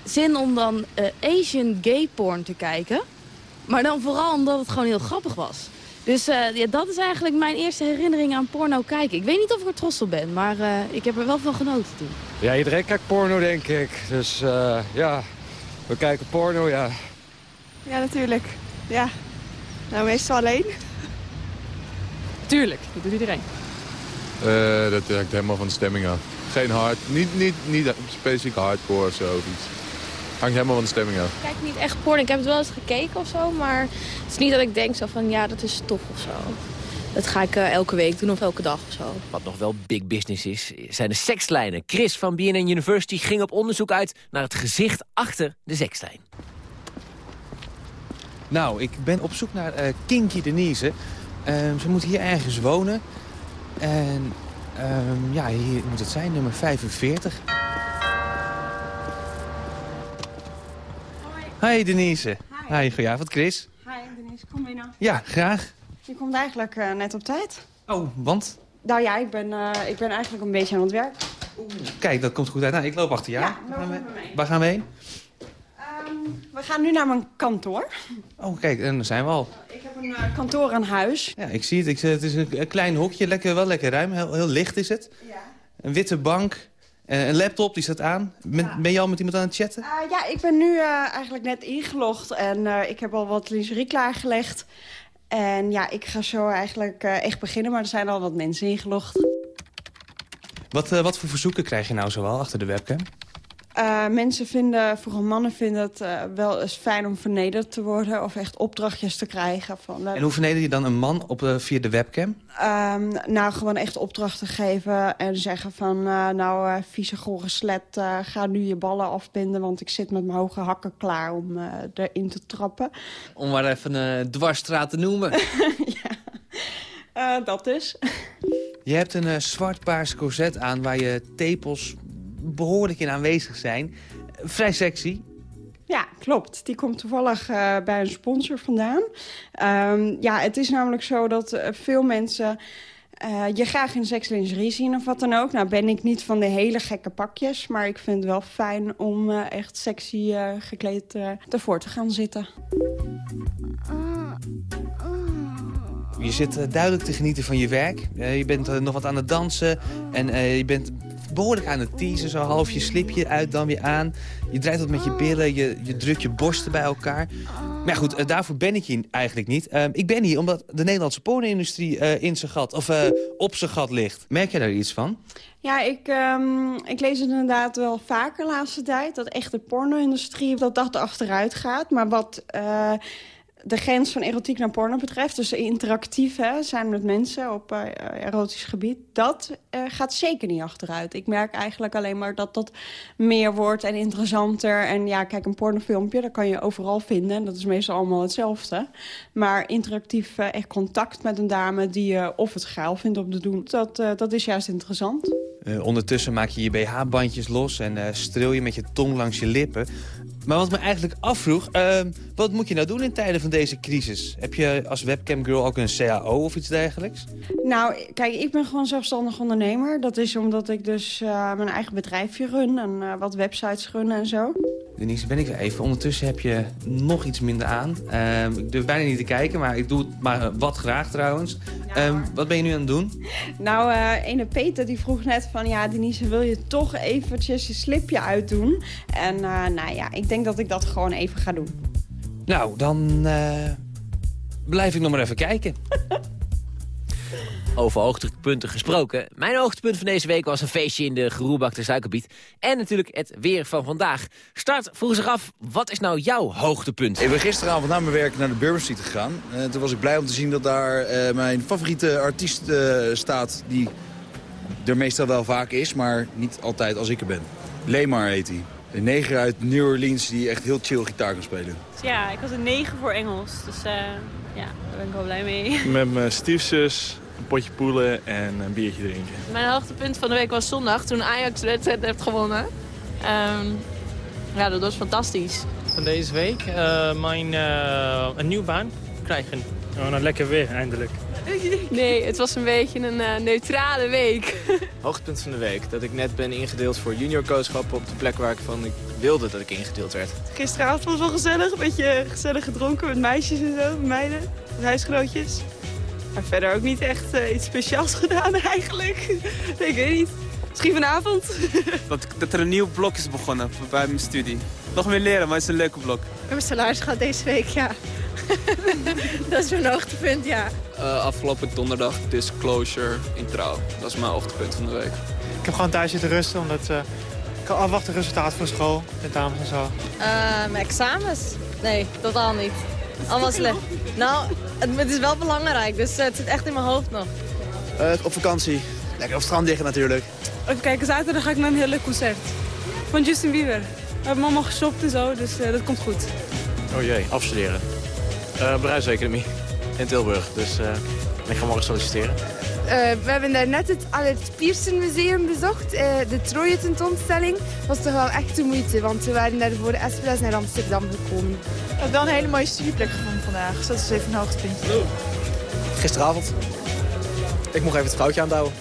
zin om dan Asian gay porn te kijken. Maar dan vooral omdat het gewoon heel grappig was. Dus uh, ja, dat is eigenlijk mijn eerste herinnering aan porno kijken. Ik weet niet of ik er trots op ben, maar uh, ik heb er wel van genoten toen. Ja, iedereen kijkt porno, denk ik. Dus uh, ja, we kijken porno, ja. Ja, natuurlijk. Ja, nou meestal alleen. Tuurlijk, dat doet iedereen. Eh, dat hangt helemaal van de stemming af. Geen hard, niet, niet, niet specifiek hardcore of zo of iets. Hangt helemaal van de stemming af. Ik kijk niet echt porno. Ik heb het wel eens gekeken of zo, maar het is niet dat ik denk zo van ja, dat is tof of zo. Dat ga ik eh, elke week doen of elke dag of zo. Wat nog wel big business is, zijn de sekslijnen. Chris van BNN University ging op onderzoek uit naar het gezicht achter de sekslijn. Nou, ik ben op zoek naar eh, Kinky Denise. Ehm, ze moet hier ergens wonen. En ehm, ja, hier moet het zijn, nummer 45. Hi Denise. Hi. Hi, goedenavond Chris. Hi Denise, kom binnen. Ja, graag. Je komt eigenlijk eh, net op tijd. Oh, want? Nou ja, ik ben, eh, ik ben eigenlijk een beetje aan het werk. Kijk, dat komt goed uit. Nou, ik loop achter jou. Ja, loop met me mee. Waar gaan we heen? Ehm, we gaan nu naar mijn kantoor. Oh, kijk, en daar zijn we al. Ik heb een eh, kantoor aan huis. Ja, ik zie het. Ik, het is een, een klein hokje, lekker, wel lekker ruim. Heel, heel licht is het. Ja. Een witte bank. Eh, een laptop, die staat aan. Ben, ben je al met iemand aan het chatten? Eh, ja, ik ben nu eh, eigenlijk net ingelogd en eh, ik heb al wat lingerie klaargelegd. En ja, ik ga zo eigenlijk eh, echt beginnen, maar er zijn al wat mensen ingelogd. Wat, eh, wat voor verzoeken krijg je nou zoal achter de webcam? Eh, mensen vinden, vooral mannen vinden het eh, wel eens fijn om vernederd te worden... of echt opdrachtjes te krijgen. Van, En hoe verneder je dan een man op, eh, via de webcam? Ehm, nou, gewoon echt opdrachten geven en zeggen van... eh, nou, eh vieze gore slet, eh, ga nu je ballen afbinden... want ik zit met mijn hoge hakken klaar om eh, erin te trappen. Om maar even een dwarsstraat te noemen. Eh, dat dus. Je hebt een eh, zwart-paars corset aan waar je tepels behoorlijk in aanwezig zijn. Vrij sexy. Ja, klopt. Die komt toevallig eh, bij een sponsor vandaan. Ehm, ja, het is namelijk zo dat eh, veel mensen... eh, je graag in sekslingerie zien of wat dan ook. Nou ben ik niet van de hele gekke pakjes... maar ik vind het wel fijn om echt sexy gekleed ervoor te gaan zitten. Je zit duidelijk te genieten van je werk. Je bent nog wat aan het dansen. En je bent behoorlijk aan het teasen. Zo half je slipje uit, dan weer aan. Je draait wat met je billen. Je, je drukt je borsten bij elkaar. Maar goed, eh, daarvoor ben ik hier eigenlijk niet. Eh, ik ben hier omdat de Nederlandse porno-industrie eh, in zijn gat, of eh, op zijn gat ligt. Merk jij daar iets van? Ja, ik, ehm, ik lees het inderdaad wel vaker de laatste tijd... dat echt de porno-industrie dat dat achteruit gaat. Maar wat de grens van erotiek naar porno betreft... dus interactief hè, zijn met mensen op erotisch gebied... dat eh, gaat zeker niet achteruit. Ik merk eigenlijk alleen maar dat dat meer wordt en interessanter. En ja, kijk, een pornofilmpje, dat kan je overal vinden. En dat is meestal allemaal hetzelfde. Maar interactief eh, echt contact met een dame... die je of het geil vindt om te doen, dat, eh, dat is juist interessant. Ondertussen maak je je BH-bandjes los en streel je met je tong langs je lippen. Maar wat me eigenlijk afvroeg, eh, wat moet je nou doen in tijden van deze crisis? Heb je als webcamgirl ook een CAO of iets dergelijks? Nou, kijk, ik ben gewoon zelfstandig ondernemer. Dat is omdat ik dus eh, mijn eigen bedrijfje run en eh, wat websites run en zo. Denise, ben ik weer even. Ondertussen heb je nog iets minder aan. Ehm, ik durf bijna niet te kijken, maar ik doe het maar wat graag trouwens. Ehm, wat ben je nu aan het doen? Nou, eh ene Peter die vroeg net van... ja, Denise, wil je toch eventjes je slipje uitdoen? En eh, nou ja, ik denk dat ik dat gewoon even ga doen. Nou, dan eh, blijf ik nog maar even kijken. Over hoogtepunten gesproken. Mijn hoogtepunt van deze week was een feestje in de geroerbakte suikerbiet. En natuurlijk het weer van vandaag. Start vroeg zich af, wat is nou jouw hoogtepunt? Ik ben gisteravond na mijn werk naar de Bourbon Street gegaan. Eh, toen was ik blij om te zien dat daar eh, mijn favoriete artiest eh, staat... die er meestal wel vaak is, maar niet altijd als ik er ben. Lemar heet hij. Een neger uit New Orleans die echt heel chill gitaar kan spelen. Ja, ik had een 9 voor Engels. Dus eh, ja, daar ben ik wel blij mee. Met mijn stiefzus, een potje poelen en een biertje drinken. Mijn hoogtepunt van de week was zondag toen Ajax de wedstrijd heeft gewonnen. Ehm, ja, dat was fantastisch. Van deze week eh, mijn, eh, een nieuwe baan krijgen. Gewoon een lekker weer eindelijk. Nee, het was een beetje een eh, neutrale week. Hoogtepunt van de week. Dat ik net ben ingedeeld voor junior coachschap op de plek waar ik van ik wilde dat ik ingedeeld werd. Gisteravond was wel gezellig. Een beetje gezellig gedronken met meisjes en zo, met meiden, met huisgenootjes. Maar verder ook niet echt eh, iets speciaals gedaan eigenlijk. Ik weet niet. Misschien vanavond. Dat, dat er een nieuw blok is begonnen bij mijn studie. Nog meer leren, maar het is een leuke blok. Ik heb mijn salaris gehad deze week, ja. dat is mijn hoogtepunt, ja. Eh, afgelopen donderdag Disclosure in Trouw. Dat is mijn hoogtepunt van de week. Ik heb gewoon thuis zitten rusten, omdat eh, ik kan afwachten resultaat voor school, tentamens en zo. Mijn examens? Nee, totaal niet. Allemaal slecht. Nou, het, het is wel belangrijk, dus eh, het zit echt in mijn hoofd nog. op vakantie. Lekker op het strand liggen natuurlijk. Even kijken, zaterdag ga ik naar een heel leuk concert. Van Justin Bieber. We hebben allemaal geshopt en zo, dus eh, dat komt goed. Oh jee, afstuderen. Uh, bedrijfseconomie in Tilburg, dus eh, ik ga morgen solliciteren. we hebben daar net het Albert Pierson Museum bezocht. de Troje tentoonstelling was toch wel echt de moeite, want we waren daar voor de Espres naar Amsterdam gekomen. Ik heb wel een hele mooie studieplek gevonden vandaag, dus dat is even een hoogtepunt. Gisteravond. Ik mocht even het vrouwtje aanhouden.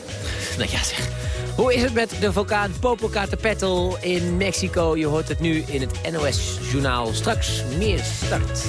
Nou ja zeg. Hoe is het met de vulkaan Popocatépetl in Mexico? Je hoort het nu in het NOS-journaal. Straks meer start.